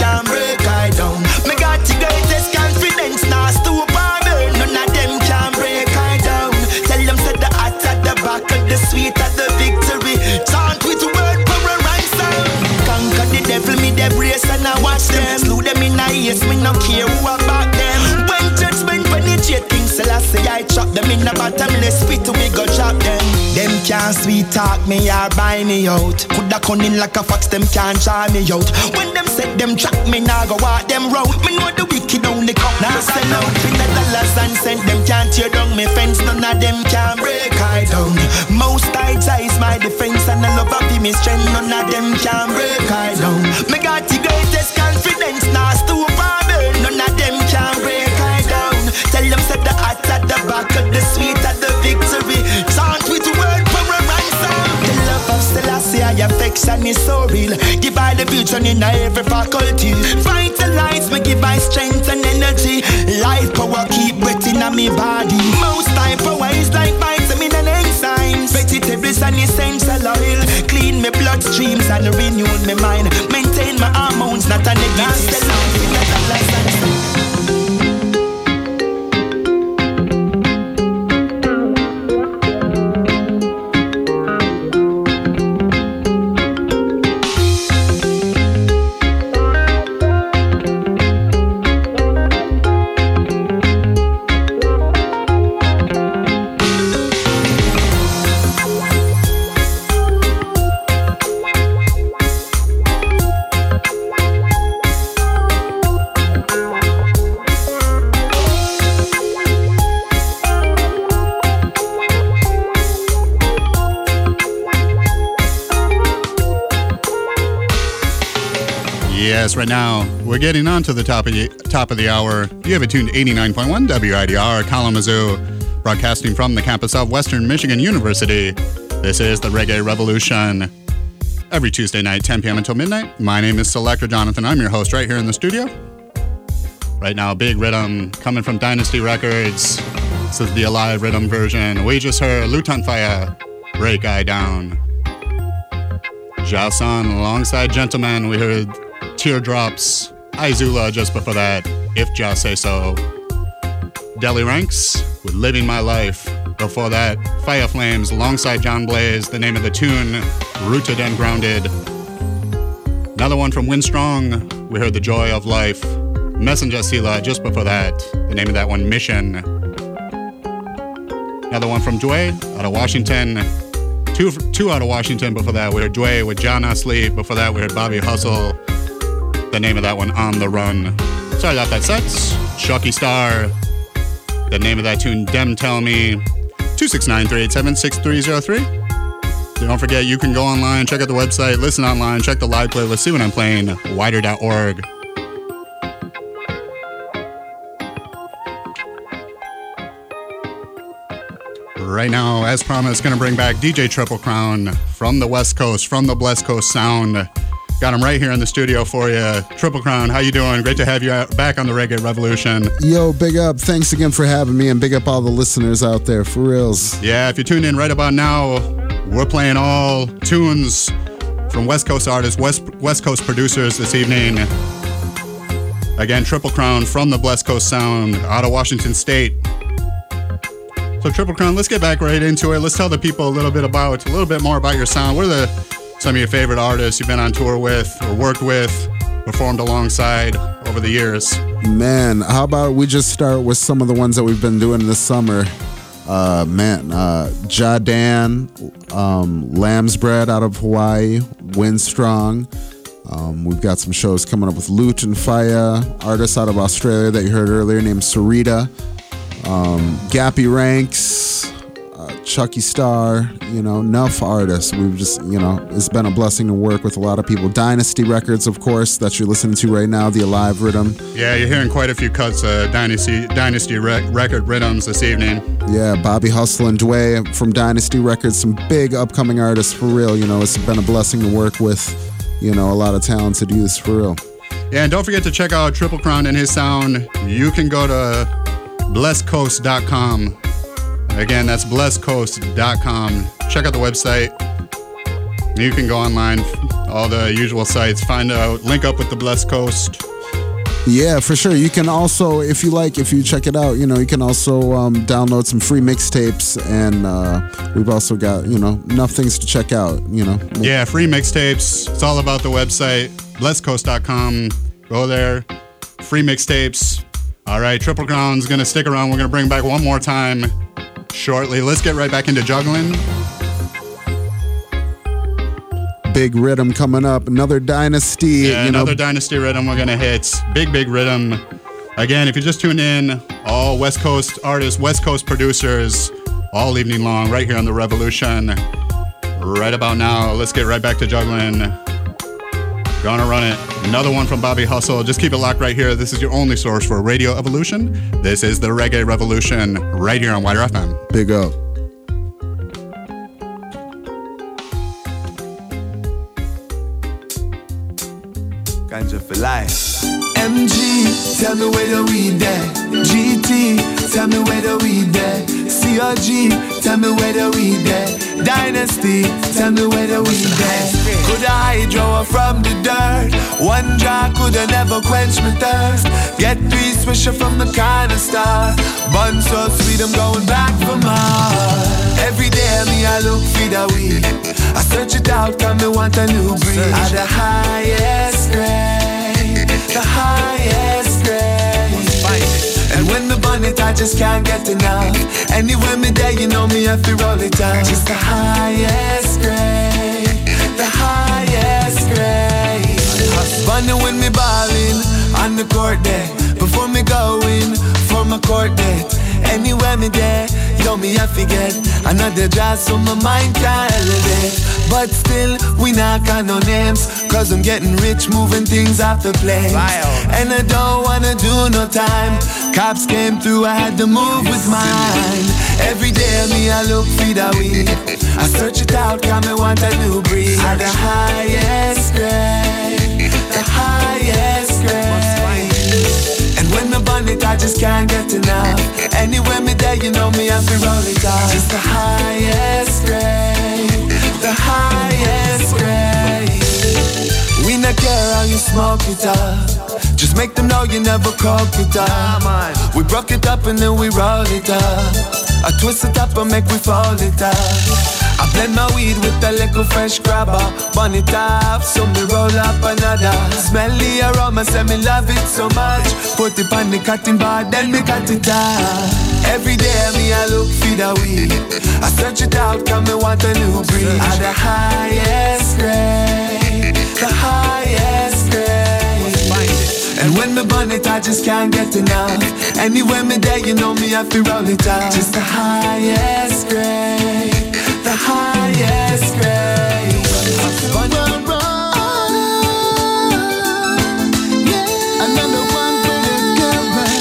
I watch them. Slew them in a yes, me no care who about them. When judgment penetrate King Selassie, I chop them in the bottomless pit, we go drop them. Them can't sweet talk me or buy me out. Coulda come in like a fox, them can't try me out. When them set them trap me, now go walk them road. Me know the wicked only come. Now sell out in the dollars and cent. Them can't tear down me fence. None of them can break I down. Most tight is my defense and I love up me strength. None of them can break I down. Me got the greatest confidence. Now stupid None of them can break I down. Tell them set the hot at the back of the sweet I affection is so real. Give I the future in every faculty. Vitalize me, give I strength and energy. Life power keep wetting on me body. Most time power is like vitamin and enzymes. Vegetables and essential oil. Clean me bloodstreams and renew my mind. Maintain my hormones, top of the top of the hour. You have it tuned 89.1 WIDR Kalamazoo, broadcasting from the campus of Western Michigan University. This is the Reggae Revolution. Every Tuesday night, 10 p.m. until midnight. My name is Selector Jonathon. I'm your host right here in the studio. Right now, big rhythm coming from Dynasty Records. This is the Alive Rhythm version. We just heard Lutan Fyah, Break Eye Down. Jah Sun alongside Gentleman. We heard Teardrops, I Zula just before that, If Just Say So. Delly Ranks with Living My Life. Before that, Fyah Flames alongside John Blaze, the name of the tune, Rooted and Grounded. Another one from Winstrong, we heard The Joy of Life. Messenjah Selah just before that, the name of that one, Mission. Another one from Dway out of Washington. Two, two out of Washington before that, we heard Dway with John Asleep. Before that, we heard Bobby Hustle the name of that one, On the Run. Sorry about that sets. Chukki Starr. The name of that tune, Dem Tell Me. 269-387-6303. Don't forget, you can go online, check out the website, listen online, check the live playlist, see what I'm playing, widr.org. Right now, as promised, going to bring back DJ Triple Crown from the West Coast, from the Blessed Coast Sound. Got him right here in the studio for you. Triple Crown, how you doing? Great to have you back on the Reggae Revolution. Yo, big up. Thanks again for having me and big up all the listeners out there, for reals. Yeah, if you tuned in right about now, we're playing all tunes from West Coast artists, West, West Coast producers this evening. Again, Triple Crown from the Blessed Coast Sound out of Washington State. So Triple Crown, let's get back right into it. Let's tell the people a little bit about a little bit more about your sound. What are the some of your favorite artists you've been on tour with or worked with, performed alongside over the years? Man, how about we just start with some of the ones that we've been doing this summer? Uh, man, uh, Jadan, um, Lambsbread out of Hawaii, Winstrong. Um, we've got some shows coming up with Lutan Fyah, artists out of Australia that you heard earlier named Saritah um, Gappy Ranks, Chukki Starr, you know, enough artists. We've just, you know, it's been a blessing to work with a lot of people. Dynasty Records, of course, that you're listening to right now, the Alive Rhythm. Yeah, you're hearing quite a few cuts of Dynasty Dynasty rec- record rhythms this evening. Yeah, Bobby Hustle and Dway from Dynasty Records, some big upcoming artists for real. You know, it's been a blessing to work with, you know, a lot of talented youths for real. Yeah, and don't forget to check out Triple Crown and his sound. You can go to blesscoast.com. Again, that's blesscoast.com. Check out the website. You can go online, all the usual sites, find out, link up with the Blessed Coast. Yeah, for sure. You can also, if you like, if you check it out, you know, you can also um, download some free mixtapes, and uh, we've also got, you know, enough things to check out. You know. Yeah, free mixtapes. It's all about the website, blesscoast.com. Go there. Free mixtapes. All right, Triple Crown's gonna stick around. We're gonna bring back one more time shortly. Let's get right back into juggling. Big rhythm coming up. Another dynasty. Yeah, another know. dynasty rhythm we're going to hit. Big, big rhythm. Again, if you just tuned in, all West Coast artists, West Coast producers, all evening long, right here on The Revolution. Right about now, let's get right back to juggling. Gonna run it. Another one from Bobby Hustle. Just keep it locked right here. This is your only source for Radio Evolution. This is the Reggae Revolution, right here on WIDR FM. Big up. Ganja for life. MG, tell me where the weed at. GT, tell me where the weed at. CRG, tell me where the weed at. Dynasty, tell me where the weed at. Could a hydro from the dirt? One drop coulda never quench my thirst. Get three swisher from the kind of star. Bun so sweet, I'm going back for more. Every day me I look for the weed. I search it out, come me want a new breed. At the highest grade, the highest grade. And when burn it, I just can't get enough. Anywhere me there, you know me have to roll it up. Just the highest grade, the highest grade. Bunny when me ballin' on the court there. Before me going for my court date. Anywhere me there, yo me I forget Another jazz so my mind can't elevate. But still, we not got no names Cause I'm getting rich, moving things off the plane And I don't wanna do no time. Cops came through, I had to move with mine. Every day me I look for the weed. I search it out, come me want a new breed. At the highest grade The highest grade and when me burn it, I just can't get enough. Anywhere me there, you know me, I feel roll it out. Just the highest grade, the highest grade. We not care how you smoke it up. Just make them know you never coke it up. We broke it up and then we roll it up. I twist it up and make we fold it up. I blend my weed with a little fresh grabber. Burn it up, so me roll up another. Smell the aroma, say me love it so much. Put it on the cutting board, then me cut it up. Every day me I look for the weed. I search it out, come me want a new breed. At the highest grade, the highest grade. And when me burn it, I just can't get enough. Anywhere me there, you know me, I feel roll it up. Just the highest grade,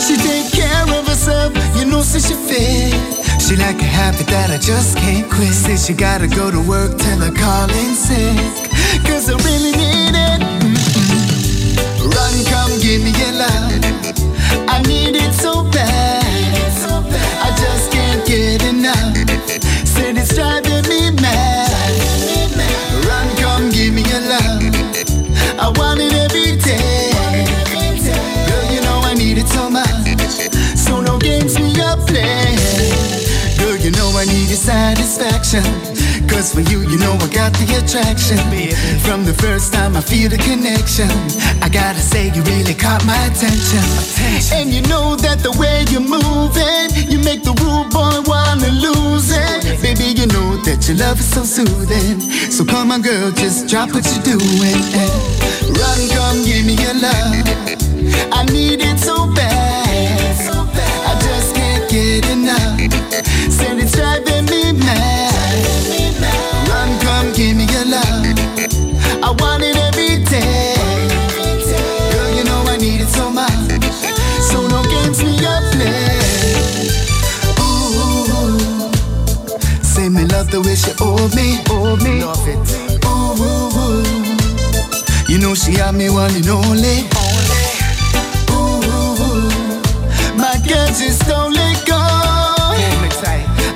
She take care of herself, you know, so she fit. She like a habit that I just can't quit. Says she gotta go to work till I call in sick. Cause I really need it. Mm-mm. Run, come give me your love. I need it so bad. I just can't get enough. Said it's driving your satisfaction. Cause for you, you know I got the attraction. From the first time I feel the connection. I gotta say, you really caught my attention. And you know that the way you're moving, you make the rude boy wanna lose it. Baby, you know that your love is so soothing. So come on, girl, just drop what you're doing. and Run, come, give me your love. I need it so bad. I just can't get enough. Said it's hold me, hold me. Love it. Ooh, ooh, ooh. you know she had me one and only. Ooh, my girl just don't let go.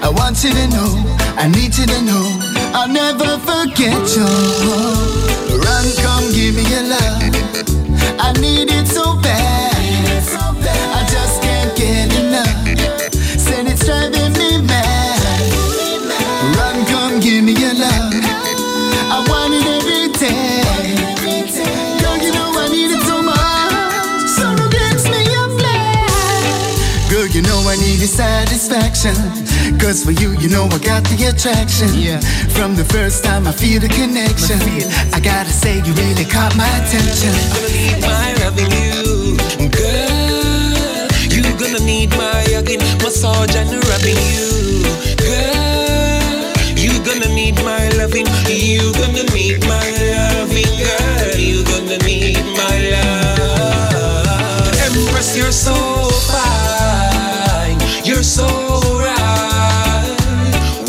I want you to know, I need you to know, I'll never forget you. Run, come give me your love. I need it so bad. Satisfaction. Cause for you, you know I got the attraction. Yeah. From the first time I feel the connection. I gotta say, you really caught my attention. You Gonna need my loving you, girl. You gonna need my hugging, massage and rubbing you, girl. You gonna need my loving. You gonna need my loving, So right.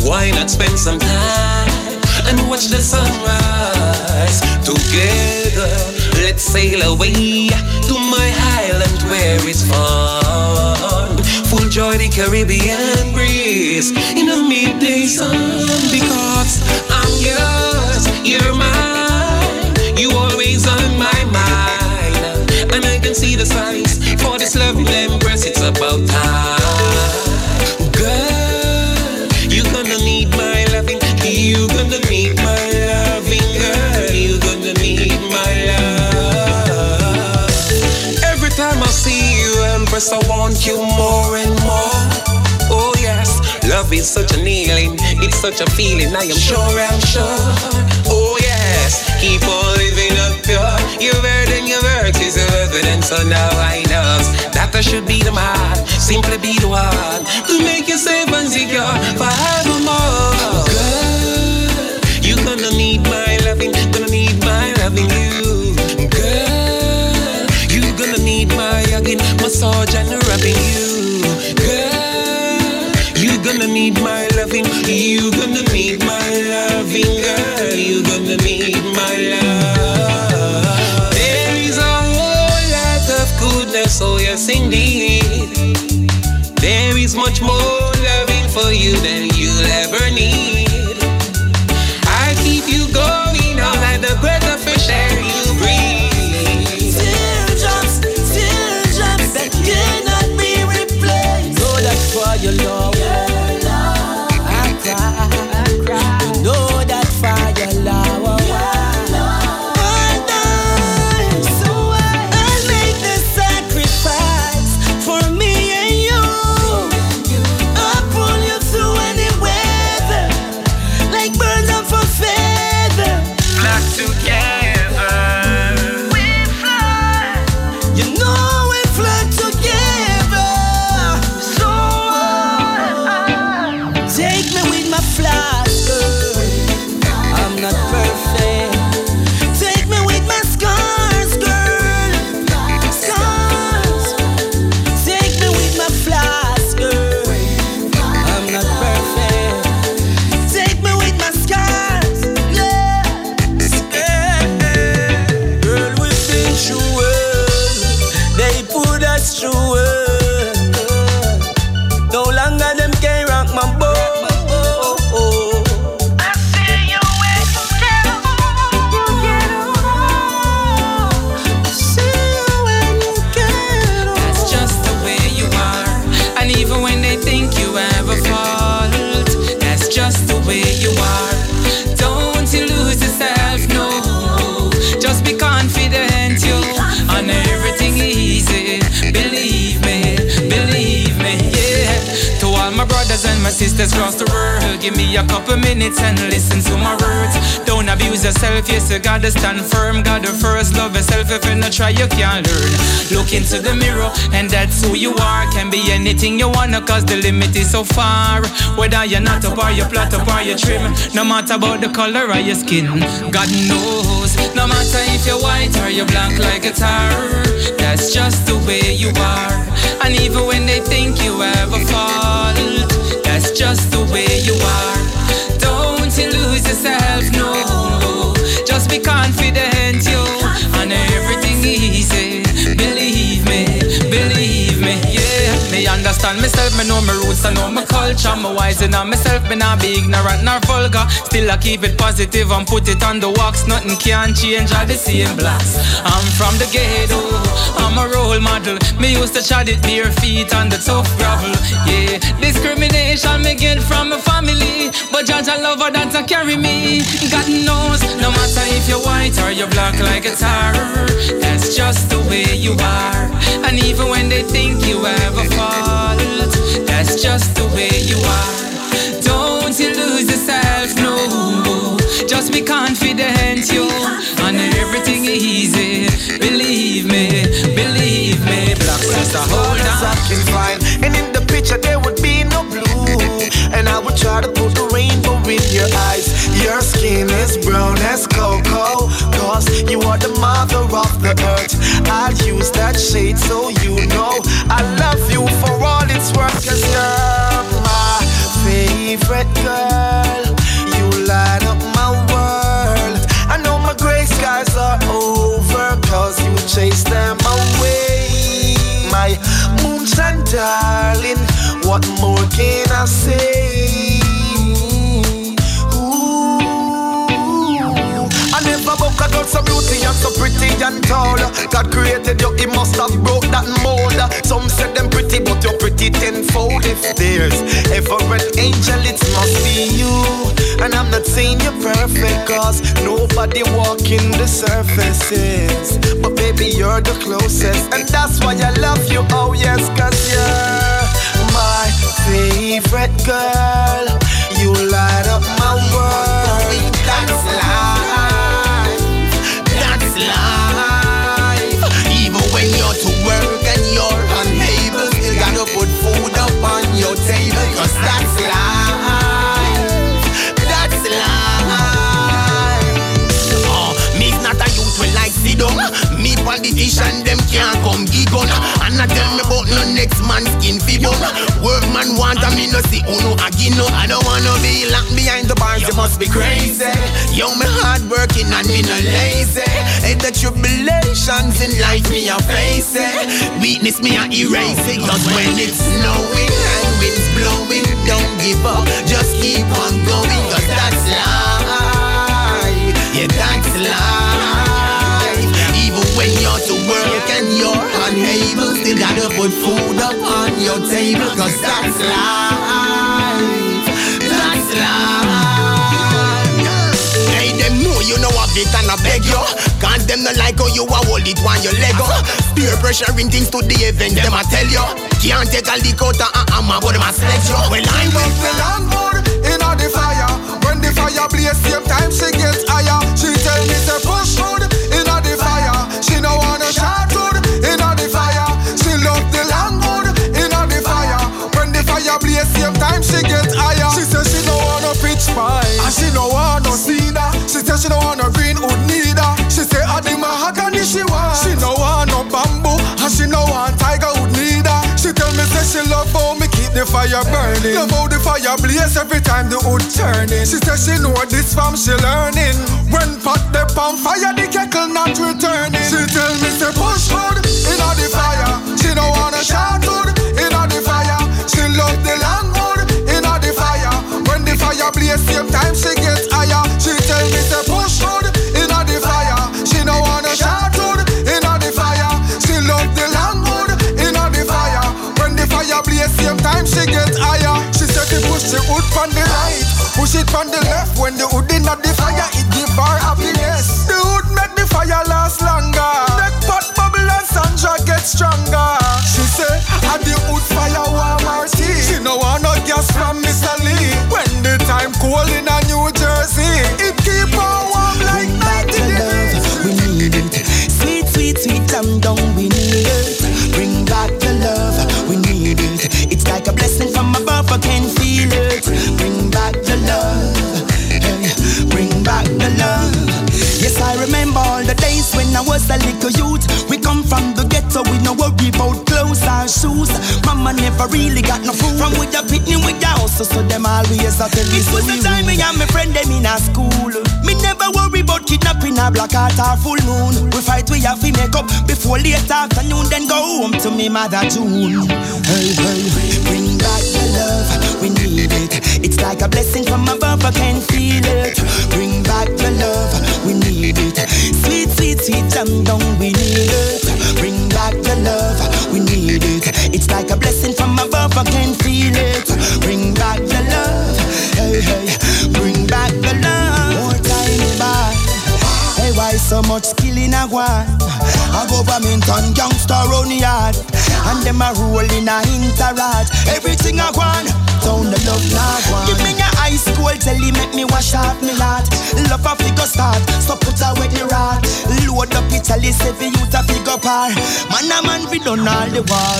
Why not spend some time and watch the sunrise together? Let's sail away to my island where it's fun. Full joy, the Caribbean breeze in the midday sun. Because I'm yours, you're mine. You always on my mind, and I can see the signs for this loving embrace. It's about I want you more and more. Oh yes, love is such a healing. It's such a feeling. I am sure, I'm sure. Oh yes, keep on living up pure. Your word and your works is evidence, so now I know that I should be the man, simply be the one to make you safe and secure forevermore. Girl, you gonna need my loving, gonna need my loving you. Hugging, massage and you. Girl, you gonna need my loving, you gonna need my loving, girl. You gonna need my love. There is a whole lot of goodness, oh yes indeed. There is much more loving for you than you'll ever need. Trim, no matter about the color of your skin, God knows. No matter if you're white or you're black like a tar, that's just the way you are. And even when they think you have a that's just the way you are. Don't you lose yourself, no. Just be confident, yo. And everything easy. Understand myself, me know my roots, I know my culture. Me wise enough myself, me not be ignorant nor vulgar. Still I keep it positive and put it on the wax. Nothing can change, all the same blast. I'm from the ghetto, I'm a role model. Me used to chad it bare feet on the tough gravel. Yeah, discrimination me get from my family, but judge a lover that a carry me. God knows, no matter if you're white or you're black like a tar, that's just the way you are. And even when they think you have a fault, that's just the way you are. Don't you lose yourself, no. Just be confident, yo. And everything is easy. Believe. Hold on. Looking fine, and in the picture there would be no blue. And I would try to put the rainbow in your eyes. Your skin is brown as cocoa, cause you are the mother of the earth. I'll use that shade so you know I love you for all it's worth, cause you're my favorite girl. You light up my world. I know my gray skies are over, cause you chase them darling, what more can I say? Ooh. I never broke a girl so beauty and so pretty and tall. God created you, he must have broke that mold. Some said them pretty, pretty tenfold. If there's ever an angel, it must be you. And I'm not saying you're perfect, cause nobody walking the surfaces. But baby, you're the closest, and that's why I love you. Oh, yes, cause you're my favorite girl. You light up my world. That's life. That's life. Politician, them can't come gig on. And I tell me about no next man skin fi bun. Workman want a me no see uno again no. I don't wanna be locked behind the bars, you must be crazy. Yo, me hard working and me no lazy. Hey, the tribulations in life me a face it. Weakness me a erase it. Cause when it's snowing and winds blowing, don't give up, just keep on going. Cause that's life. Yeah, that's life. Even when you're to work and you're unable, still gotta put food up on your table. Cause that's life. That's life. Hey, them know you know a bit and I beg you. Cause them not like how you a hold it when your leg up. Peer pressure in things to the event, them I tell you. Can't take a lick out and hammer, but them a select you. Well, I'm with the landlord in the fire. When the fire blaze, same time she gets higher. She tell me to push cedar. She no want no green wood neither. She say I the mahogany she want. She no want no bamboo, and she no want tiger wood neither. She tell me say she love how me keep the fire burning. Love how the fire blaze every time the wood turning. She says she know this from she learning. When pot the on fire, the kettle not returning. She tell me say push wood in the fire. She no wanna shout wood in the fire. She love the land wood in the fire. When the fire blaze, same time she gets tell me say push wood in the fire. She no wanna shout wood in the fire. She love the land wood in the fire. When the fire blaze, same time she gets higher. She said she push the wood from the right, push it from the left. When the wood in the fire, it give her happiness. The wood make the fire last longer. Make pot bubble and Sandra get stronger. She say, and the wood fire warm her tea. She no want no gas from Mr. Lee. When the time cold in a New remember all the days when I was a little youth. We come from the ghetto, we no worry about clothes or shoes. Mama never really got no food. From with the picnic with the house, so them always a tell me. It was the time me and my friend them in a school. Me never worry about kidnapping a black heart or full moon. We fight, we have to make up before late afternoon, then go home to me mother June. Hey, hey, bring back the love, we need it. It's like a blessing from above, I can feel it. Bring back the love, need it. Sweet, sweet, sweet jam down, we need it. Bring back the love, we need it. It's like a blessing from above, I can feel it. Bring back the love, hey, hey. Bring back the love, more time back. Hey, why so much killing a one. A government and gangster run yard. And them a roll in a interrat. Everything I want, down the love now one. Give me a high school telly, make me wash off me lot. Love a figure start, so put away the rat. Load up it, tell you say for you to figure par. Man a man, we done all the war.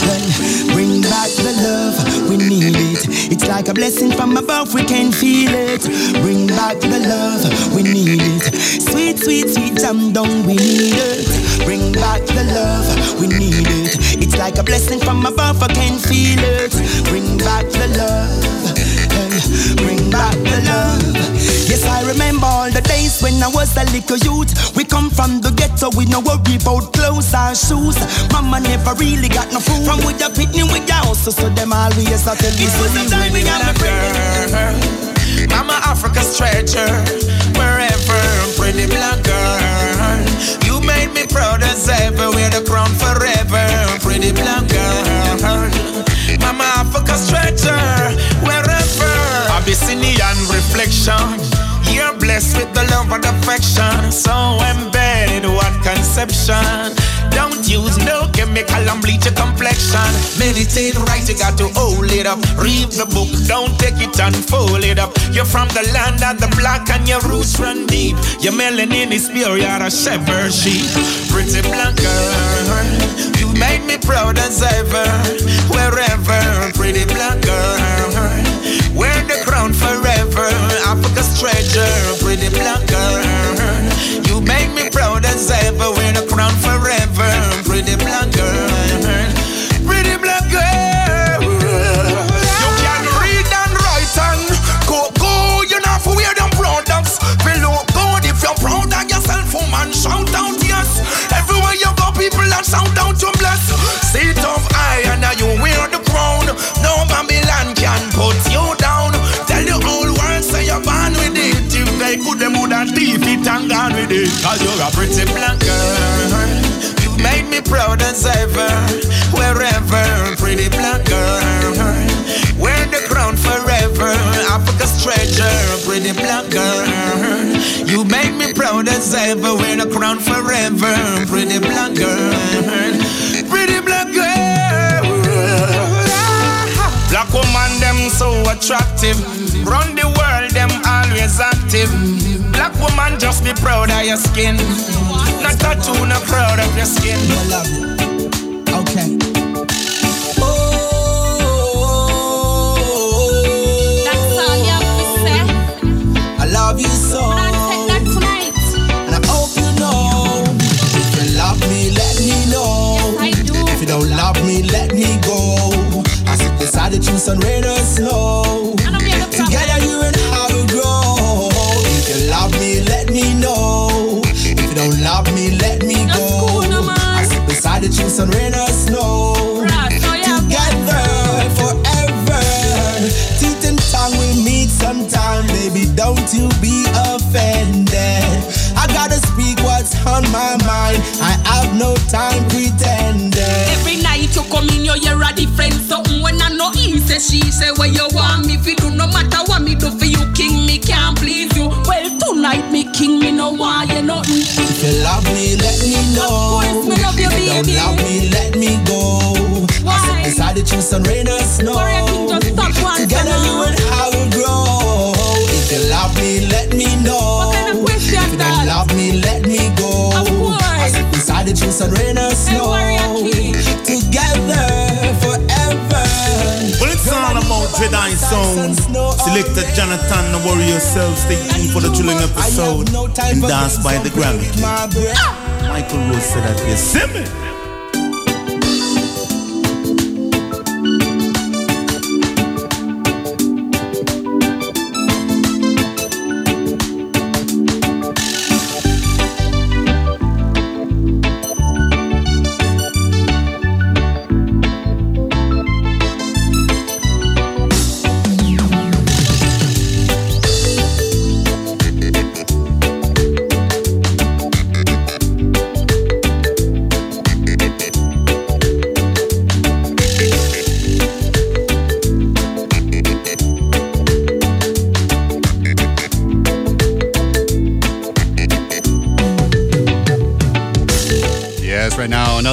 Bring back the love, we need it. It's like a blessing from above, we can feel it. Bring back the love, we need it. Sweet, sweet, sweet jam down, we need it. Bring back the love, we need it. It's like a blessing from above, I can feel it. Bring back the love, hey, bring back the love. Yes, I remember all the days when I was a little youth. We come from the ghetto, we no worry about clothes or shoes. Mama never really got no food. From with your picnic with your house, so them always a tell me. This was the time we got my girl. Mama Africa's treasure, wherever, pretty black girl. Proud as ever, wear the crown forever, pretty black girl. Mama Africa's treasure, wherever. Abyssinian reflection. Blessed with the love and affection, so embedded, what conception. Don't use no chemical and bleach your complexion. Meditate right, you got to hold it up. Read the book, don't take it and fold it up. You're from the land of the black and your roots run deep. Your melanin is pure, you're a shepherd sheep. Pretty black girl, you made me proud as ever. Wherever, pretty black girl. Wear the crown forever, Africa's treasure, pretty black girl. You make me proud as ever, wear the crown forever, pretty black girl. Pretty black girl. You can read and write and go, go, you know, for wear them products. Below God, if you're proud of yourself, woman, shout out yes. Everywhere you go, people and shout out your thief it and gone with it. Cause you're a pretty black girl. You made me proud as ever. Wherever, pretty black girl. Wear the crown forever. Africa's treasure, pretty black girl. You make me proud as ever. Wear the crown forever. Pretty black girl. Pretty black girl. Black woman, them so attractive. Run the world, them always active. Black woman, just be proud of your skin. Not tattoo, not proud of your skin. I love you. Okay. That's all you have to say. I love you so. Take that tonight. And I hope you know. If you love me, let me know. Do. If you don't love me, let me go. I sit beside the truth and rain or snow. The rain or snow. Right, so you have Together forever. Teeth and tongue will meet sometime, baby. Don't you be offended. I gotta speak what's on my mind. I have no time pretending. You come in, you hear a different something. When I know he say, she say, where you want me fi do, no matter what me do for you, king, me can't please you. Well, tonight me king, me no want you nothing. If you love me, let me know. Course, me love you, if you don't love me, let me go. Why? I sit beside the truth and rain or snow. Sorry, I think just stop once Together you and I will grow. If you love me, let me know. What kind of question If you don't love me, let the truth and rain or snow. Together forever. Well, it's all about Jedi Sound. Selector Jonathon, no worry yourself. Stay tuned for the thrilling episode and dance by the Grammy. King. Michael Rose said that, you see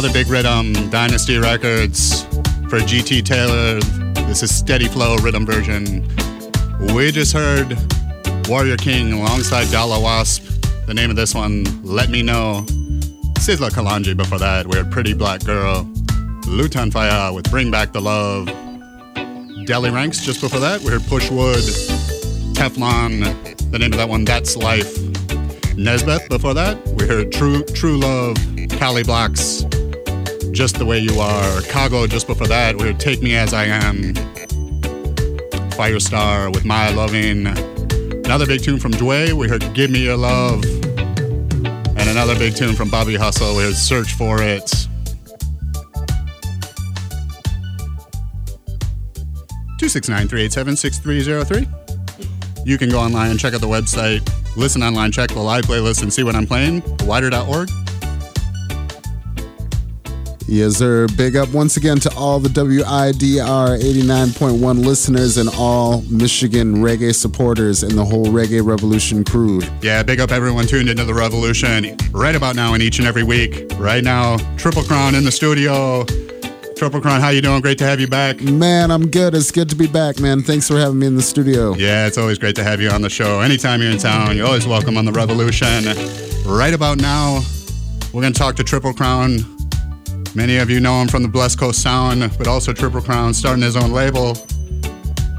Another big rhythm, um, Dynasty Records for GT Taylor. This is Steady Flow rhythm version. We just heard Warrior King alongside Dala Wasp. The name of this one, Let Me Know. Sizzla Kalonji before that. We had Pretty Black Girl. Lutan Fyah with Bring Back the Love. Delly Ranks just before that. We heard Pushwood. Teflon. The name of that one, That's Life. Nesbeth before that. We heard True True Love. Cali Blacks. Just the Way You Are. Cargo just before that. We heard Take Me As I Am. Firestar with My Loving. Another big tune from Dway. We heard Give Me Your Love. And another big tune from Bobby Hustle. We heard Search for It. 269-387-6303. You can go online and check out the website, listen online, check the live playlist, and see what I'm playing. widr.org. Yes, sir. Big up once again to all the WIDR 89.1 listeners and all Michigan reggae supporters and the whole Reggae Revolution crew. Yeah, big up everyone tuned into the revolution right about now and each and every week. Right now, Triple Crown in the studio. Triple Crown, how you doing? Great to have you back. Man, I'm good. It's good to be back, man. Thanks for having me in the studio. Yeah, it's always great to have you on the show. Anytime you're in town, you're always welcome on the revolution. Right about now, we're going to talk to Triple Crown. Many of you know him from the Blessed Coast Sound, but also Triple Crown starting his own label.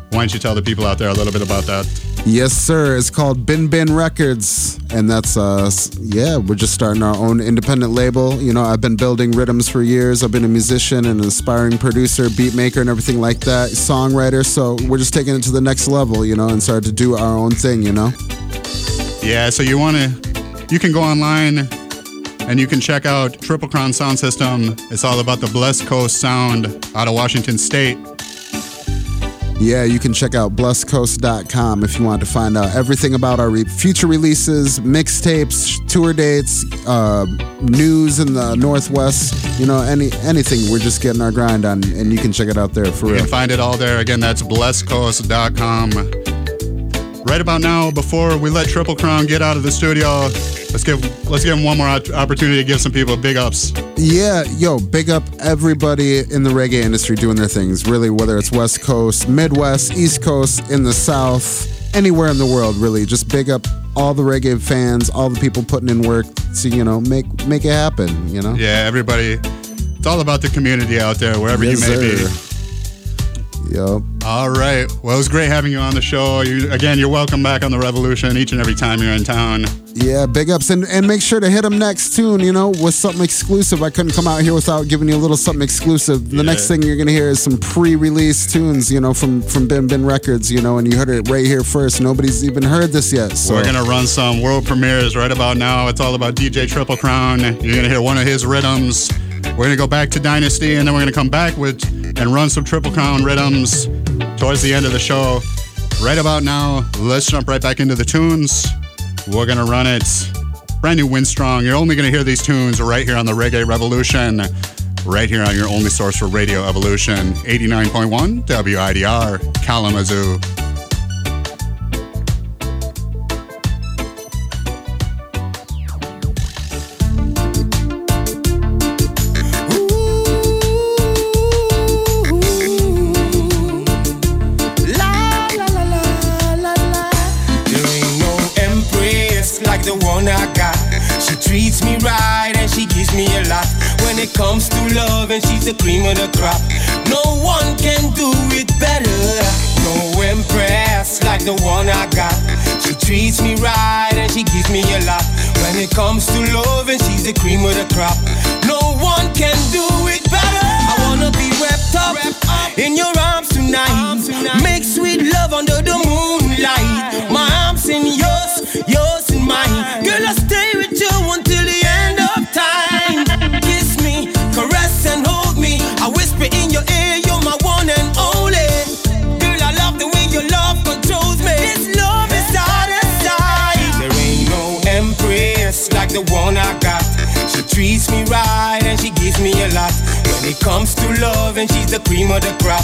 Why don't you tell the people out there a little bit about that? Yes, sir. It's called Bin Bin Records, and that's uh, us. Yeah, we're just starting our own independent label. You know, I've been building rhythms for years. I've been a musician and an aspiring producer, beat maker, and everything like that, songwriter. So we're just taking it to the next level, you know, and started to do our own thing, you know. Yeah, so you want to, you can go online and you can check out Triple Crown Sound System. It's all about the Blessed Coast Sound out of Washington State. Yeah, you can check out blessedcoast.com if you want to find out everything about our re- future releases, mixtapes, tour dates, uh, news in the Northwest. You know, any anything. We're just getting our grind on, and you can check it out there for You real. can find it all there. Again, that's blessedcoast.com. Right about now, before we let Triple Crown get out of the studio, let's give let's give him one more opportunity to give some people big ups. Yeah, yo, big up everybody in the reggae industry doing their things. Really, whether it's West Coast, Midwest, East Coast, in the South, anywhere in the world, really. Just big up all the reggae fans, all the people putting in work to, you know, make make it happen, you know? Yeah, everybody. It's all about the community out there, wherever Yes, you may sir. be. Yup. All right. Well, it was great having you on the show. You, again, you're welcome back on the Revolution each and every time you're in town. Yeah, big ups. And, and make sure to hit them next tune, you know, with something exclusive. I couldn't come out here without giving you a little something exclusive. The next thing you're going to hear is some pre release tunes, you know, from, from Bin Bin Records, you know, and you heard it right here first. Nobody's even heard this yet. So We're gonna run some world premieres right about now. It's all about DJ Triple Crown. You're gonna hear one of his rhythms. We're gonna go back to Dynasty, and then we're gonna come back with and run some Triple Crown rhythms towards the end of the show. Right about now, let's jump right back into the tunes. We're gonna run it. Brand new Winstrong. You're only gonna hear these tunes right here on the Reggae Revolution. Right here on your only source for Radio Evolution, 89.1 WIDR, Kalamazoo. And she's the cream of the crop. No one can do it better. No empress like the one I got. She treats me right and she gives me a lot. When it comes to love, and she's the cream of the crop. No one can do it better. I wanna be wrapped up in your arms tonight. Make sweet love under the moonlight. My arms in yours, yours in mine. Girl, I'll stay with you like the one I got. She treats me right and she gives me a lot. When it comes to love, and she's the cream of the crop.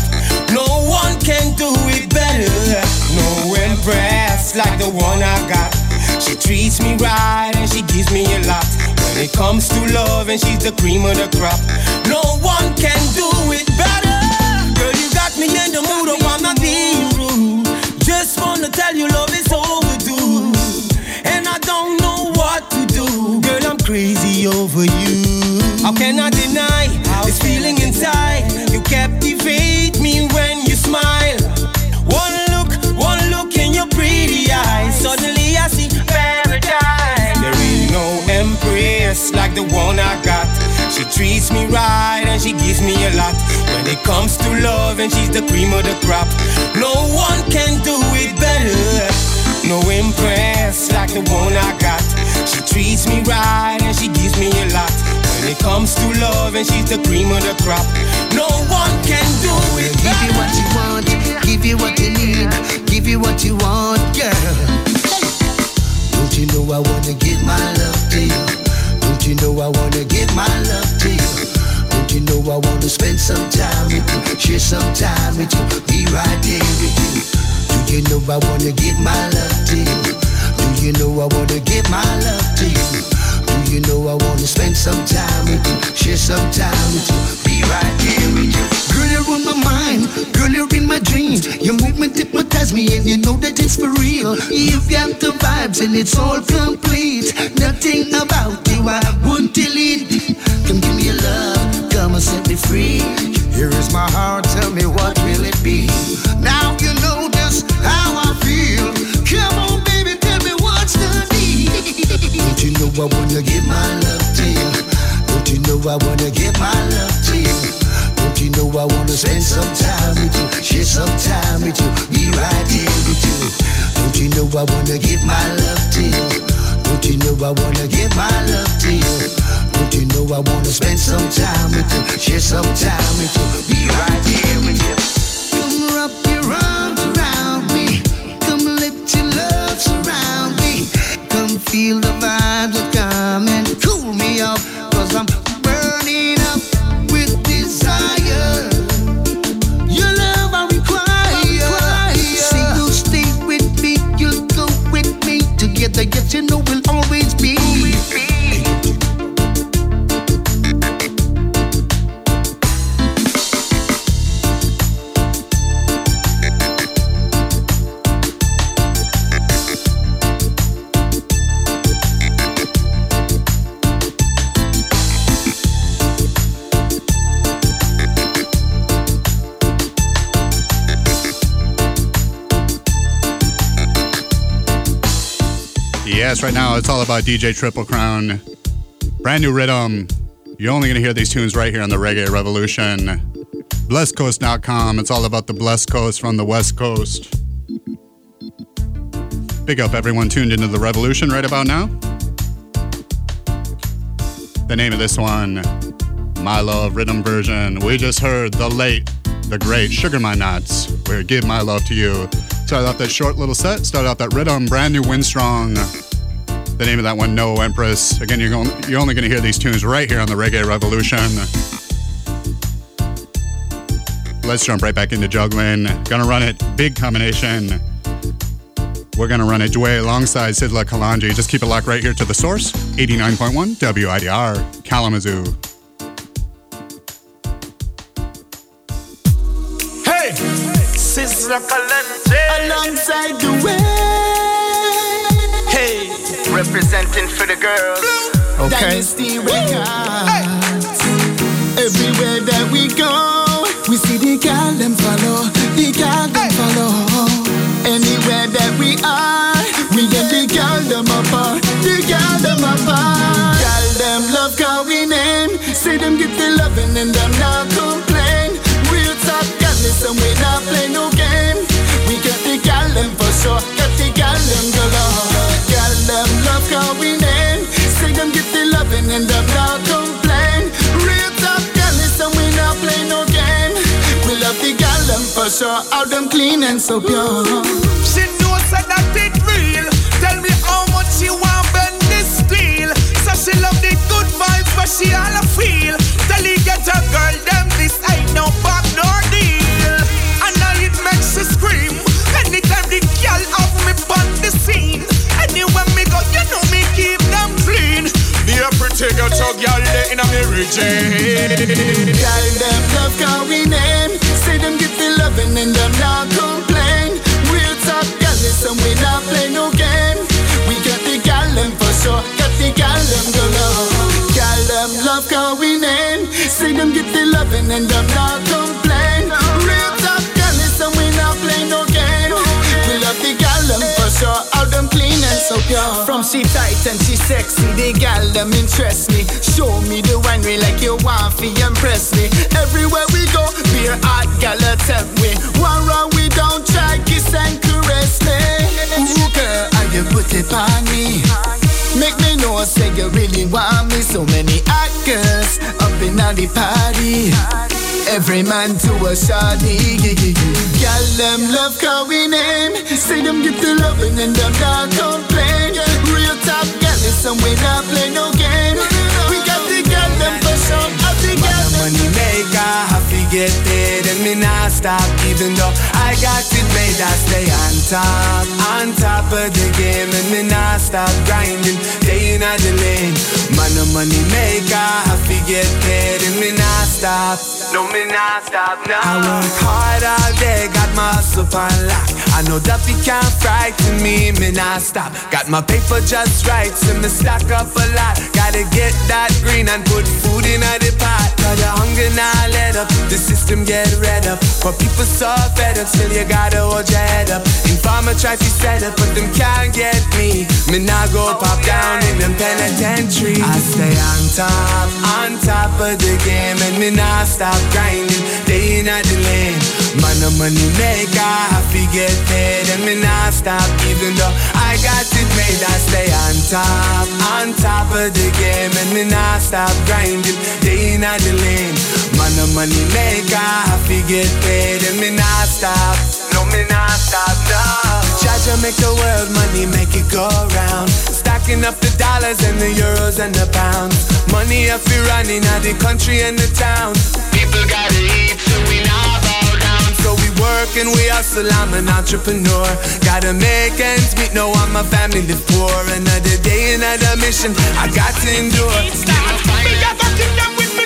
No one can do it better. No empress like the one I got. She treats me right and she gives me a lot. When it comes to love, and she's the cream of the crop. No one can do it better. Girl, you got me in the mood, oh, I'm not being rude. Just wanna tell you, love is overdue. Crazy over you. How can I deny this feeling inside? You captivate me when you smile. One look, one look in your pretty eyes. Suddenly I see paradise. There ain't no empress like the one I got. She treats me right and she gives me a lot. When it comes to love, and she's the cream of the crop. No one can do it better. No impress like the one I got. She treats me right and she gives me a lot. When it comes to love, and she's the cream of the crop. No one can do it Give you what you want, give you what you need, give you what you want, girl. Don't you know I wanna give my love to you? Don't you know I wanna give my love to you? Don't you know I wanna spend some time with you, share some time with you, be right there with you? Do you know I wanna give my love to you? Do you know I wanna give my love to you? Do you know I wanna spend some time with you, share some time with you, be right here with you? Girl, you're on my mind, girl, you're in my dreams. Your movement hypnotize me, and you know that it's for real. You've got the vibes, and it's all complete. Nothing about you I would delete. Come give me your love, come and set me free. Here is my heart, tell me what will it be? Now you know just how I feel. Come on, Don't you know I wanna give my love to you? Don't you know I wanna give my love to you? Don't you know I wanna spend some time with you, share some time with you, be right here with you. Don't you know I wanna give my love to you? Don't you know I wanna give my love to you? Don't you know I wanna spend some time with you, share some time with you, be right here with you. Feel the vibes come and cool me off, cause I'm burning up with desire. Your love I require. Say you'll stay with me, you'll go with me together. Yes, you know we'll always be. Right now it's all about DJ Triple Crown. Brand new rhythm. You're only going to hear these tunes right here on the Reggae Revolution. BlessedCoast.com. It's all about the Blessed Coast from the West Coast. Big up everyone tuned into the Revolution right about now. The name of this one, My Love Rhythm Version. We just heard the late, the great Sugar Minott. We give my love to you. Started off that short little set, started off that rhythm, brand new Winstrong. The name of that one, No Empress. Again, you're, going, you're only going to hear these tunes right here on the Reggae Revolution. Let's jump right back into juggling. Gonna run it, big combination. We're gonna run it Dway alongside Sizzla Kalonji. Just keep it locked right here to the source, 89.1 WIDR, Kalamazoo. Hey, Sizzla Kalonji. Alongside Dway. Hey, representing for the girls. Okay. Dynasty Records. Everywhere that we go, we see the girl them follow, the girl them follow. Anywhere that we are, we get the girl them apart, the girl them apart. Girl them love how we name, see them get the loving and them not complain. Real top girl, listen we not play no game. We get the girl them for sure, get the girl them galore. Love how we name, see them get the loving and them not complain. Real top girl, listen we not play no game. We love the them for sure, how them clean and so pure. She knows that that it real. In a region. Girl, them love how we name. Say them give the loving and them not complain. Real top gal, listen, we not play no game. We got the gal them for sure, got the gal them go love. Gal them love how we name. Say them give the loving and them not complain. Real top gal, listen, we not play no game. We love the gal them for sure, all them and so pure. From she tight and she sexy, the gal them interest me. Show me the winery like you want fi impress me. Everywhere we go, beer hot gal attempt we. One round we don't try kiss and caress me. Ooh girl, how you put it on me? Make me know I say you really want me. So many hot girls up in the party. Every man to a shoddy. Gal them love how we name. Say them get the loving and them not complain. Real top gal is some we not play no game. We them for sure. Have the them. Money maker, happy get paid and me not stop even though I got it made I stay on top, on top of the game and me not stop grinding, day in the lane. Man a money maker, happy get paid and me not stop. No, me not stop now. I work hard all day, got my hustle on lock. I know that Duffy can't frighten me, me not stop. Got my paper just right, so me stack up a lot. Gotta get that green and put food in the pot. Got the hunger now let up, the system get red up. But people so fed up, still you gotta hold your head up. Informer try to set up, but them can't get me. Me not go pop down in them penitentiary. I stay on top, on top of the game, and me not stop grinding, day in the lane. Man, a money maker, happy get paid, and me not stop, even though I got it made. I stay on top, on top of the game, and me not stop grinding, day in the lane. Man, a money maker, happy get paid, and me not stop. No, me not stop, no. Jaja make the world money, make it go round. Stacking up the dollars and the euros and the pounds. Money if we running out the country and the town. People gotta eat, down. We hustle, I'm an entrepreneur. Gotta make ends meet, no, I'm a family live poor. Another day, another mission, I got to endure. With me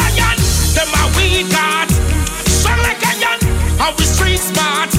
lion, them a weak. Strong like street smart.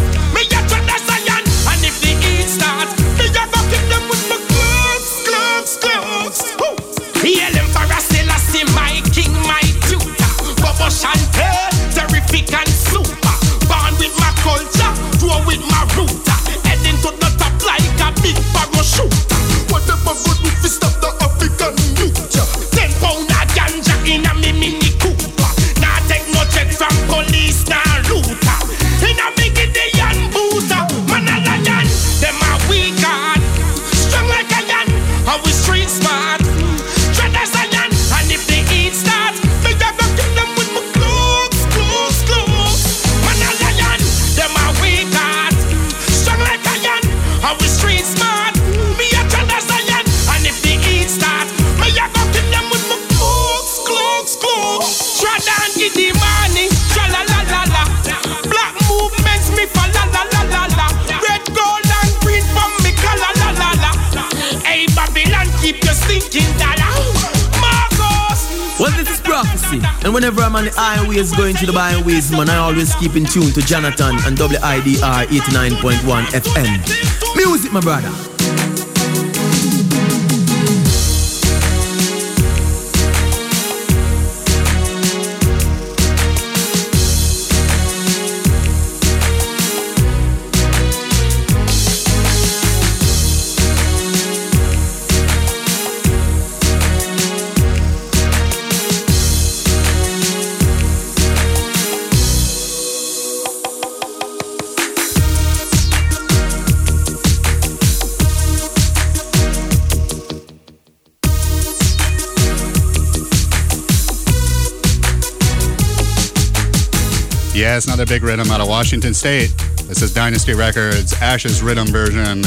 And whenever I'm on the highways going to the byways, man, I always keep in tune to Jonathan and WIDR 89.1 FM. Music, my brother. Another big rhythm out of Washington State. This is Dynasty Records, Ash's rhythm version.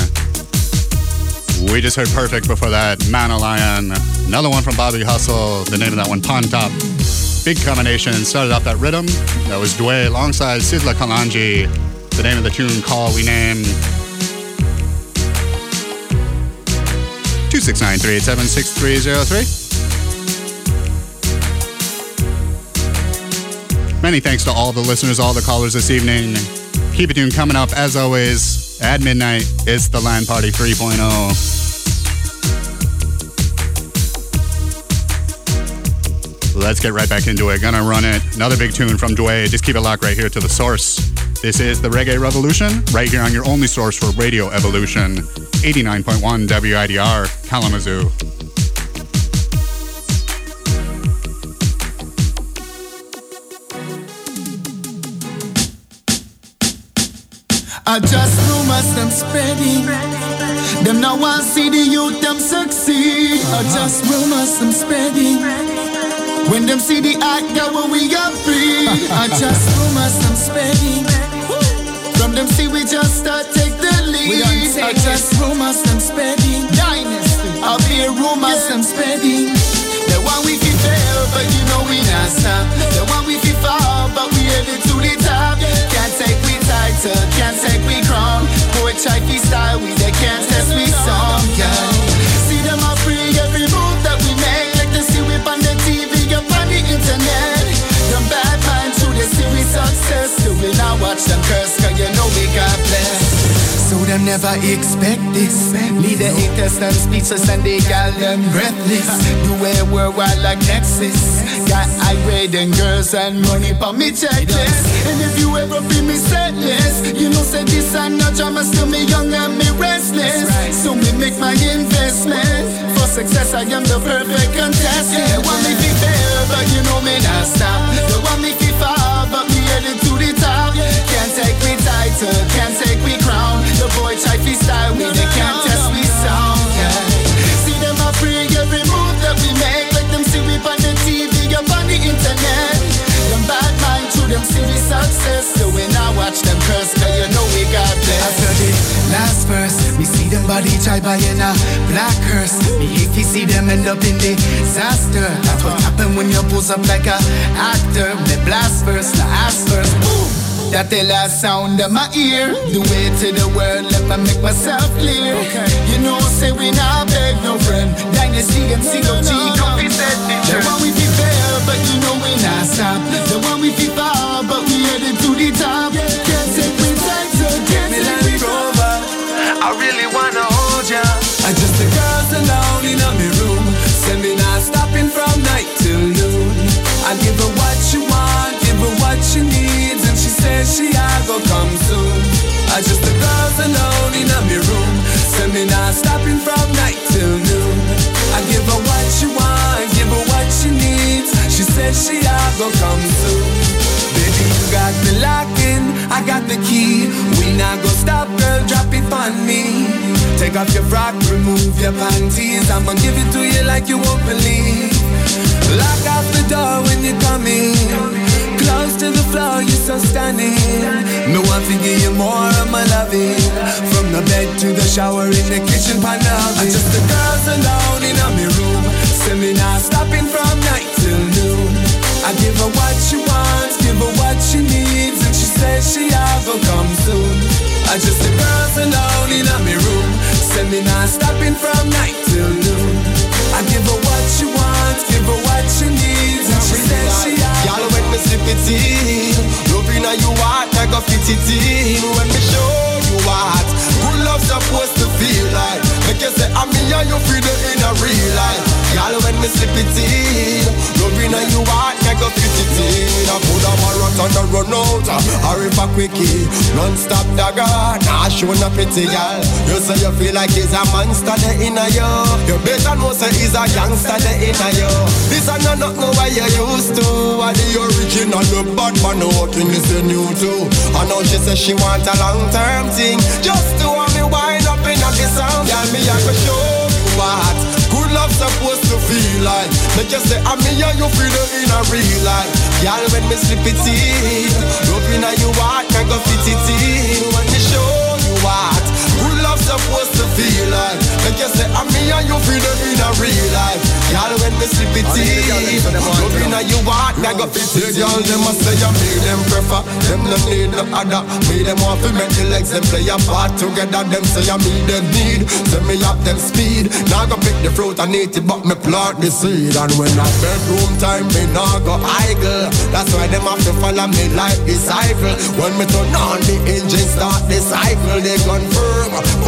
We just heard Perfect before that, Man Lion. Another one from Bobby Hustle, the name of that one, Pon Top. Big combination, started off that rhythm. That was Dway alongside Sizzla Kalonji. The name of the tune, Call We Name. 269 387 6303. Many thanks to all the listeners, all the callers this evening. Keep it tuned coming up as always at midnight. It's the Land Party 3.0. Let's get right back into it. Gonna run it. Another big tune from Dway. Just keep it locked right here to the source. This is the Reggae Revolution, right here on your only source for Radio Evolution, 89.1 WIDR, Kalamazoo. I just rumors them spreading. Them now want see the youth them succeed. I just rumors them spreading. When them see the act that when we got free. I (laughs) just rumors them spreading. From them see we just start take the lead. I just rumors them spreading. Dynasty. I hear rumors them spreading. The one we fi fail, but you know we not stop. The one we fi fall, but we headed to the top. Can't take can't take we crown. Poet try fi style, we they can't test we song, girl. See them a free every move that we make, like they see we on the TV, up on the internet. Them bad minds through the series success, do we now watch them curse, cause you know we got blessed. So them never expect this. Lead the haters and speechless and they got them breathless. Do a worldwide like Nexus. Got irate and girls and money for me checklist. And if you ever feel me setless, you know say this and no drama still me young and me restless. So me make my investment. For success I am the perfect contestant. They want me to fail, but you know me not stop. They want me to fall, but me headed to the top. Can't take me title, can't take me crown. The boy try to style me, they can't test me sound. Yeah. See them a bring every move that we make, like them see we on the TV, up on the internet. Them bad mind through them see we success, so we now watch them curse, cause you know we got blessed. We see them body try buying a black curse. Me if you see them end up in disaster. That's what happen when you pose up like a actor. Me blast first, the ass first, boom. That the last sound of my ear. The way to the world, let me make myself clear. Okay. You know, say we not beg no friend. Dynasty and COG, come be set The one we fi fail, but you know we not stop. The one we fi fall, but we headed to the top. She a come soon. I just the girls alone in a me room. Say me not stopping from night till noon. I give her what she want, give her what she needs. She says she a go come soon. Baby, you got the lock in, I got the key. We not go stop, girl, drop it on me. Take off your frock, remove your panties. I'ma give it to you like you won't believe. Lock off the door when you come in. Close to the floor, you're so stunning. Me want to give you more of my loving. From the bed to the shower in the kitchen, pan I just the girls alone in a me room. Not stopping from night till noon. I give her what she wants, give her what she needs, and she says she go come soon. I just the girls alone in me room. Not stopping from night till noon. I give her what she wants, give her what she needs, says she Y'all when me slip it in. Love in you heart, I go fit it in. When me show you what? Good love supposed to feel like. Make you say I'm me and you feel it in a real life. Y'all when me slip it in Love in you heart, I go fit it in. I put a marathon to run out Or if a quickie Non-stop dagger Nah show no pity girl You say you feel like he's a monster there in a you You better know say he's a gangster there in a you This a no nothing what you used to. Are the original, the bad man Nothing is the new too. I know she say she want a long term thing. Just to want me wind up in a this sound. Girl me I go show you what Good love supposed to feel like. Make you say I'm me and you feel it in a real life. Girl when me slip it in Loving how you walk and go fit it in. Me show you what love supposed to feel like. Make you say I'm me and you feel them in a real life. Y'all when me sip it in Love in you want. I go fit it. Y'all them a say I me them prefer. Them no need no other. Me them want to make the legs them play a part together Them say I me them need. Say me up them speed. Now go pick the fruit I need it but me plant the seed. And when I bedroom time me now go idle. That's why them have to follow me like disciple. When me turn on the engine start disciple. They confirm.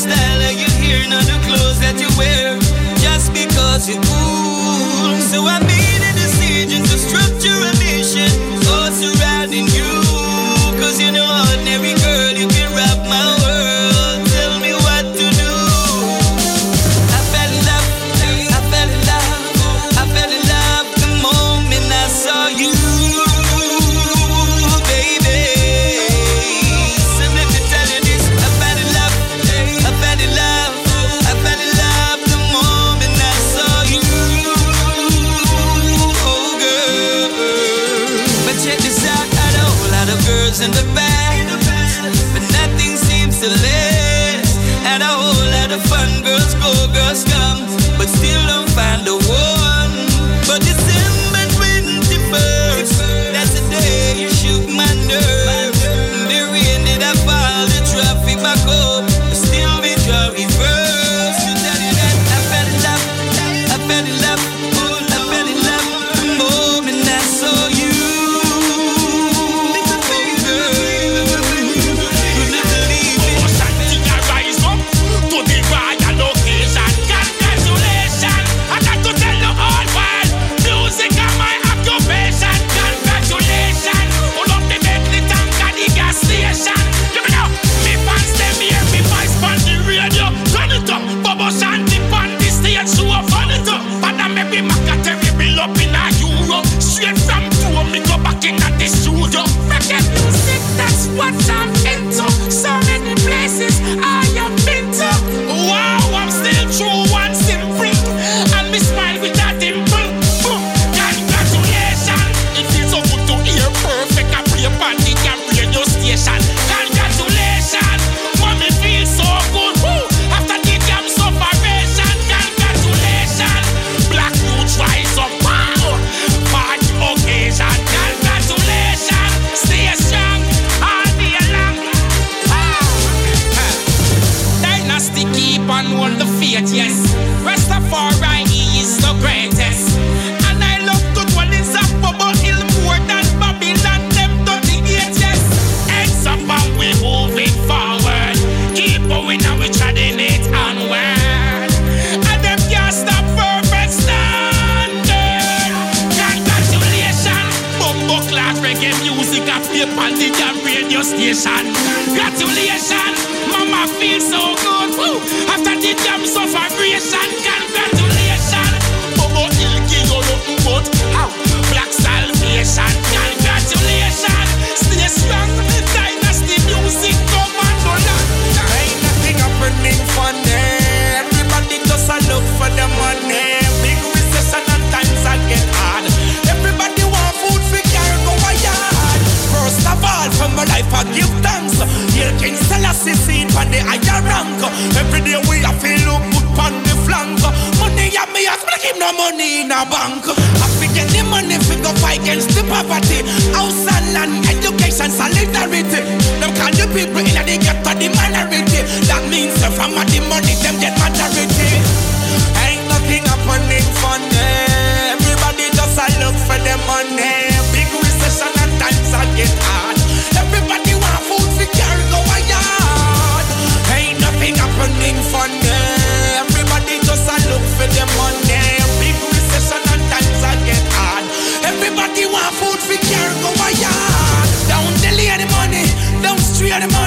style that you hear, not the clothes that you wear. Just because you're cool. So I made a decision to structure a mission all surrounding you.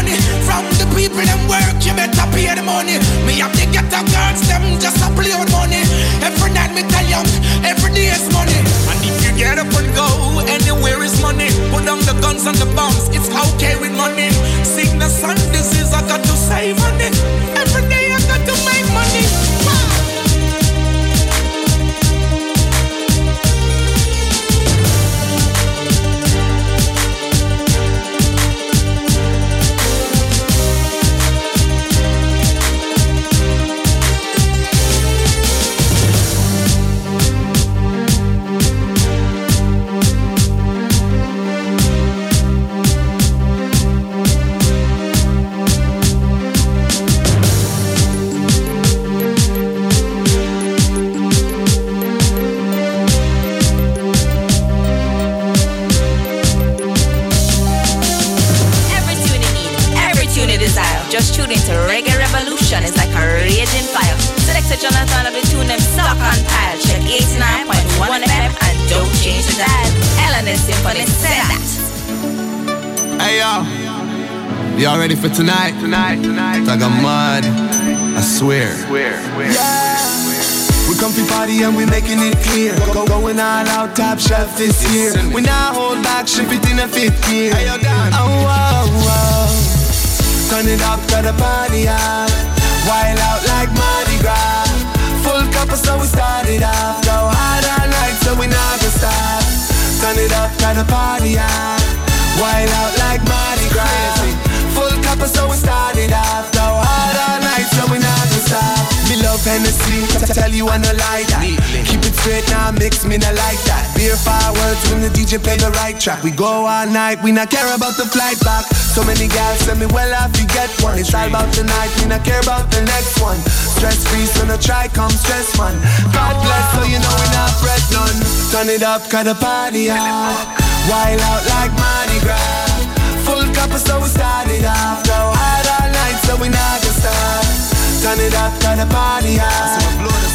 money. From the people them work, you better pay the money. Me have to get the girls, them just a play with money. Every night me tell you, every day is money. And if you get up and go, anywhere is money. Put down the guns and the bombs, it's okay with money. Sickness and disease, I got to save money. Every day I got to make money. For tonight? Tonight, tonight. Like a mud, I swear. Swear, We come to party and we making it clear. Go, going all out, top shelf this year. We not hold back, ship it in a fifth gear. Oh, wow, wow. Turn it up, got the party out. Wild out like Mardi Gras. Full cup so we started off. Go hard all night, so we not gonna stop. Turn it up, got the party out. Wild out like Mardi Gras. Full so we started off. Go hard all night, so we not gonna stop. Me love Hennessy, tell you I no lie that. Keep it straight now, mix me not like that. Beer fireworks when the DJ play the right track. We go all night, we not care about the flight back. So many gals send me well off, you get one. It's all about the night, we not care about the next one. Stress free, so no try come stress man. God bless, so you know we not fret none. Turn it up, cut the party out. Wild out like Mardi Gras. Cup so we started off. Go hard all night, so we not gonna stop. Turn it up, cut the party out.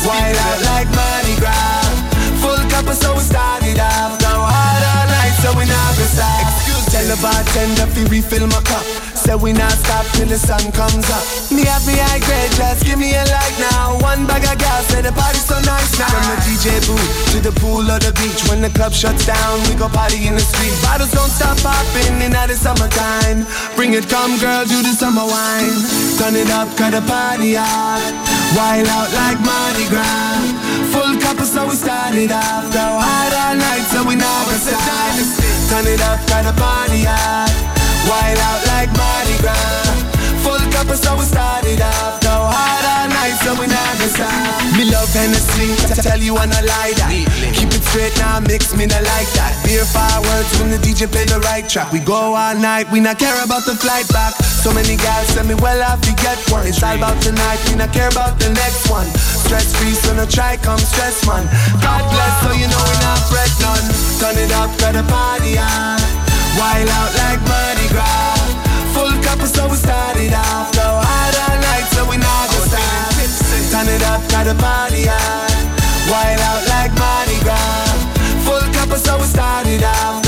Wild out like Mardi Gras. Full cup so we started off. Go hard all night, so we not gonna stop. Excuse Tell the bartender he refill my cup. Say we not stop till the sun comes up. Me have me high grade, just give me a light now. One bag of gas, say the party's so nice now. From the DJ booth to the pool or the beach. When the club shuts down, we go party in the street. Bottles don't stop popping in the summertime. Bring it, come girl, do the summer wine. Turn it up, cut the party out. Wild out like Mardi Gras. Full cup so we started off. Go hard all night, so we gonna stop. Turn it up, cut the party out. Wild out like Mardi Gras. Full cup so we started off. Go hard all night, so we not stop. Me love Hennessy, t- tell you I not lie that. Keep it straight now, mix me not like that. Beer fireworks when the DJ play the right track. We go all night, we not care about the flight back. So many guys send me well off, we get one. It's all about tonight, we not care about the next one. Stress free, so no try come stress man. God bless, so you know we not fret none. Turn it up, got the party on. Wild out like Mardi Gras. Full cup so we started off. Go hard all night, so we not gonna stop. Turn it up, got the party on. Wild out like Mardi Gras. Full cup so we started off.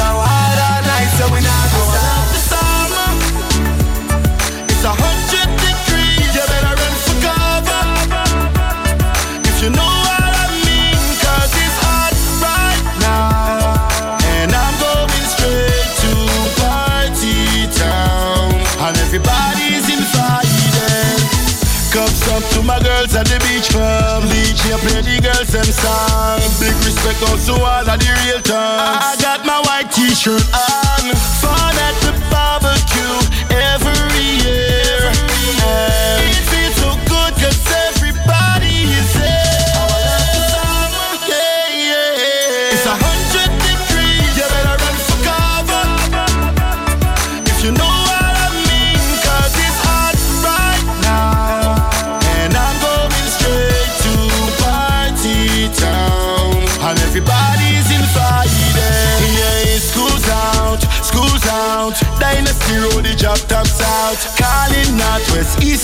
Out to all of the real times. I got my white t-shirt on.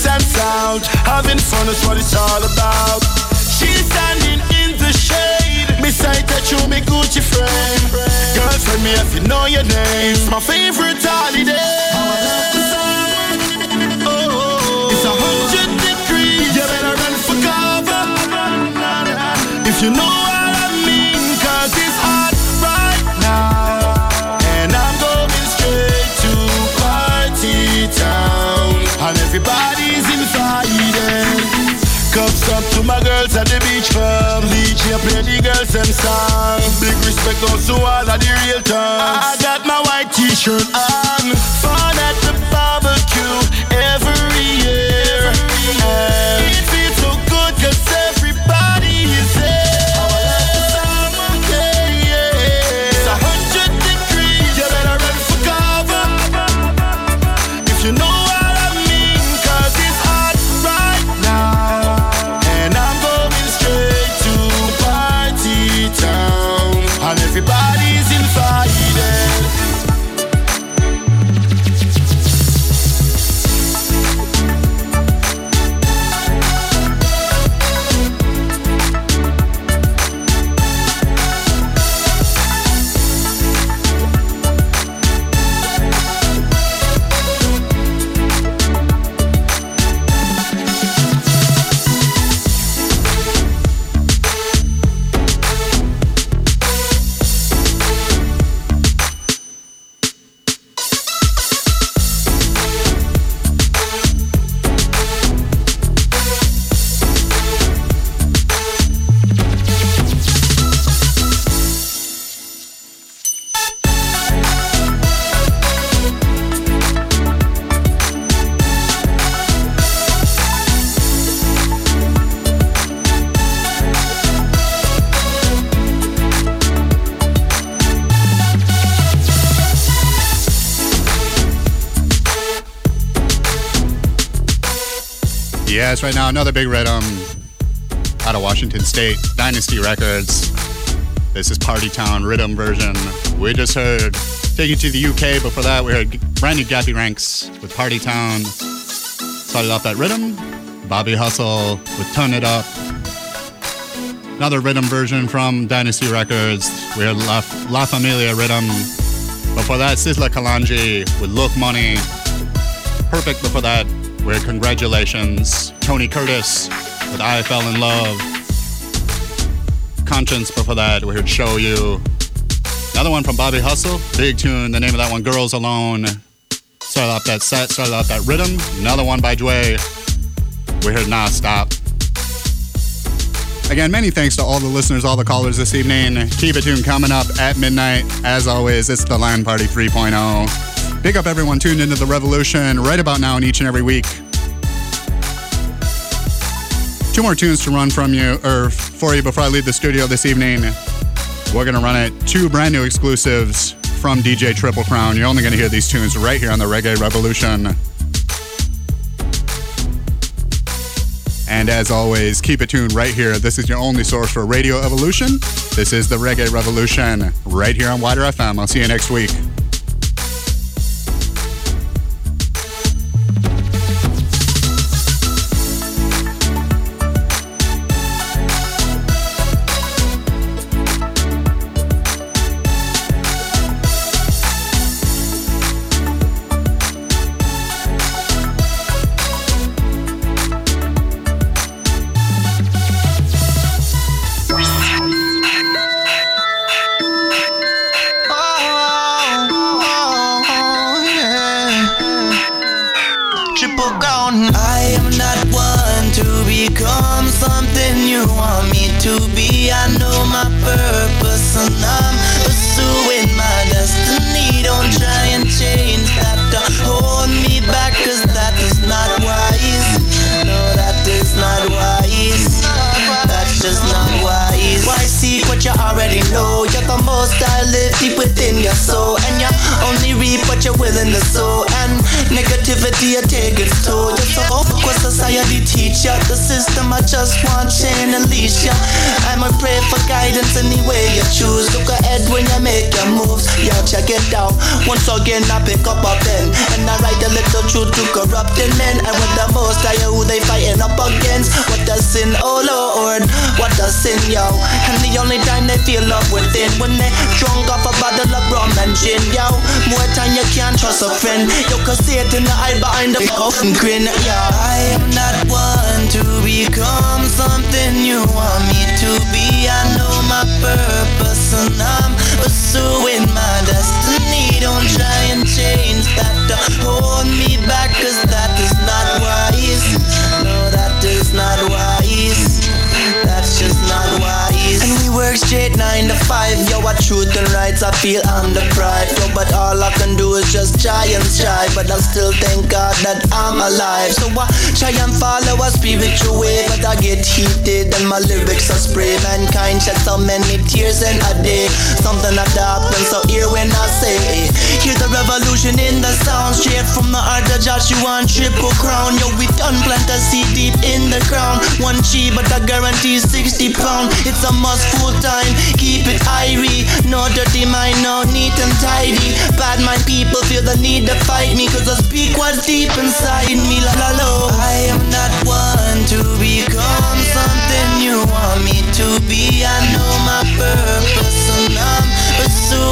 And south. Having fun is what it's all about. She's standing in the shade. Beside that you, me Gucci friend. Girlfriend, me if you know your name. My favorite holiday. Oh, it's a hundred degrees. You better run for cover. If you know the beach club. DJ play the girls them song. Big respect goes to all of the real tongues. I got my white t-shirt on. Fun at right now another big rhythm um, out of Washington State, Dynasty Records. This is Party Town rhythm version. We just heard Take It to the UK. Before that, we heard brand new Gappy Ranks with Party Town. Started off that rhythm. Bobby Hustle with Turn It Up. Another rhythm version from Dynasty Records. We heard La, La Familia rhythm. Before that, Sizzla Kalonji with Look Money. Perfect before that, we heard Congratulations. Tony Curtis with I Fell in Love. Konshens before that, we heard Show You. Another one from Bobby Hustle, big tune. The name of that one, Girls Alone. Started off that set, started off that rhythm. Another one by Dway. We heard Nah Stop. Again, many thanks to all the listeners, all the callers this evening. Keep it tuned coming up at midnight. As always, it's the Land Party 3.0. Big up everyone tuned into the revolution right about now and each and every week. Two more tunes to run from you or for you before I leave the studio this evening. We're gonna run it two brand new exclusives from DJ Triple Crown. You're only gonna hear these tunes right here on the Reggae Revolution. And as always, keep it tuned right here. This is your only source for Radio Evolution. This is the Reggae Revolution right here on WIDR FM. I'll see you next week. Behind the fucking grin, am truth and rights I feel I'm deprived. Yo, but all I can do is just try and strive. But I still thank God that I'm alive. So I try and follow a spiritual way, but I get heated and my lyrics are spray. Mankind shed so many tears in a day. Something that happens so here when I say, hear the revolution in the sound straight from the heart of Joshua and triple crown. Yo, we done plant a seed deep in the ground. One G, but I guarantee 60 pound. It's a must full time. Keep it irie. No dirty mind, no neat and tidy. Bad mind people feel the need to fight me. Cause I speak what's deep inside me. La la la. I am not one to become something you want me to be. I know my purpose and I'm pursuing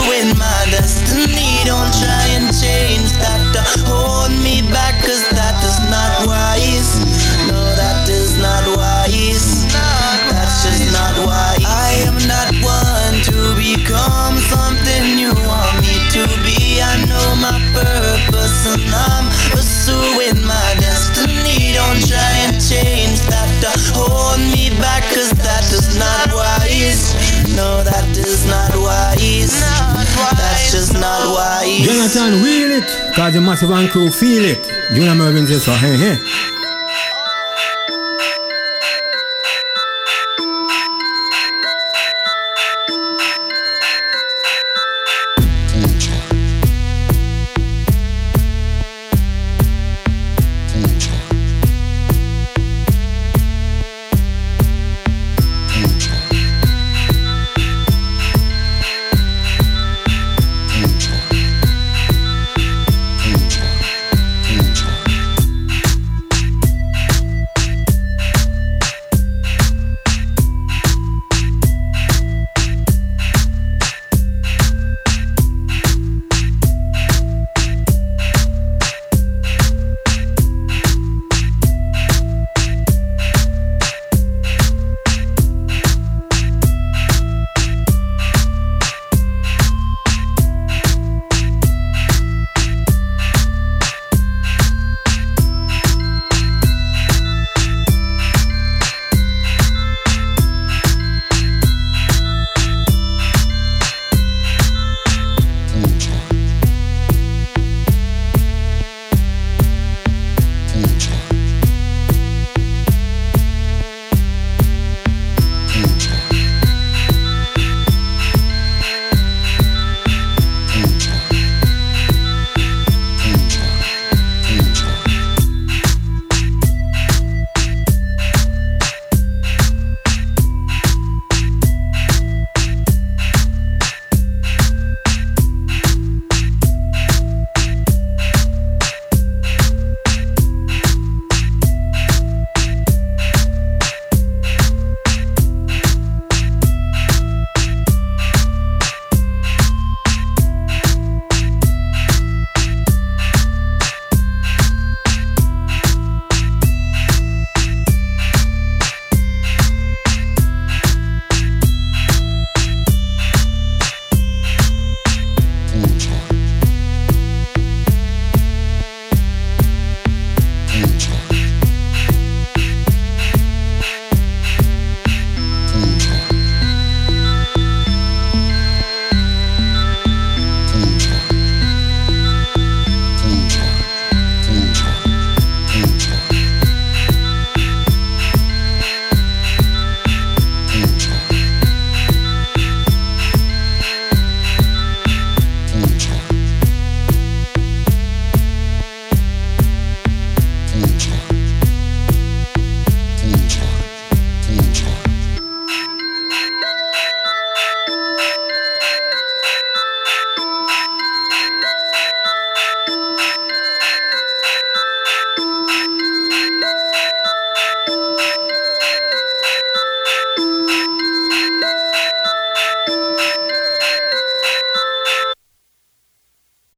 the massive crew feel it. Junior Murvin says, so hey, hey.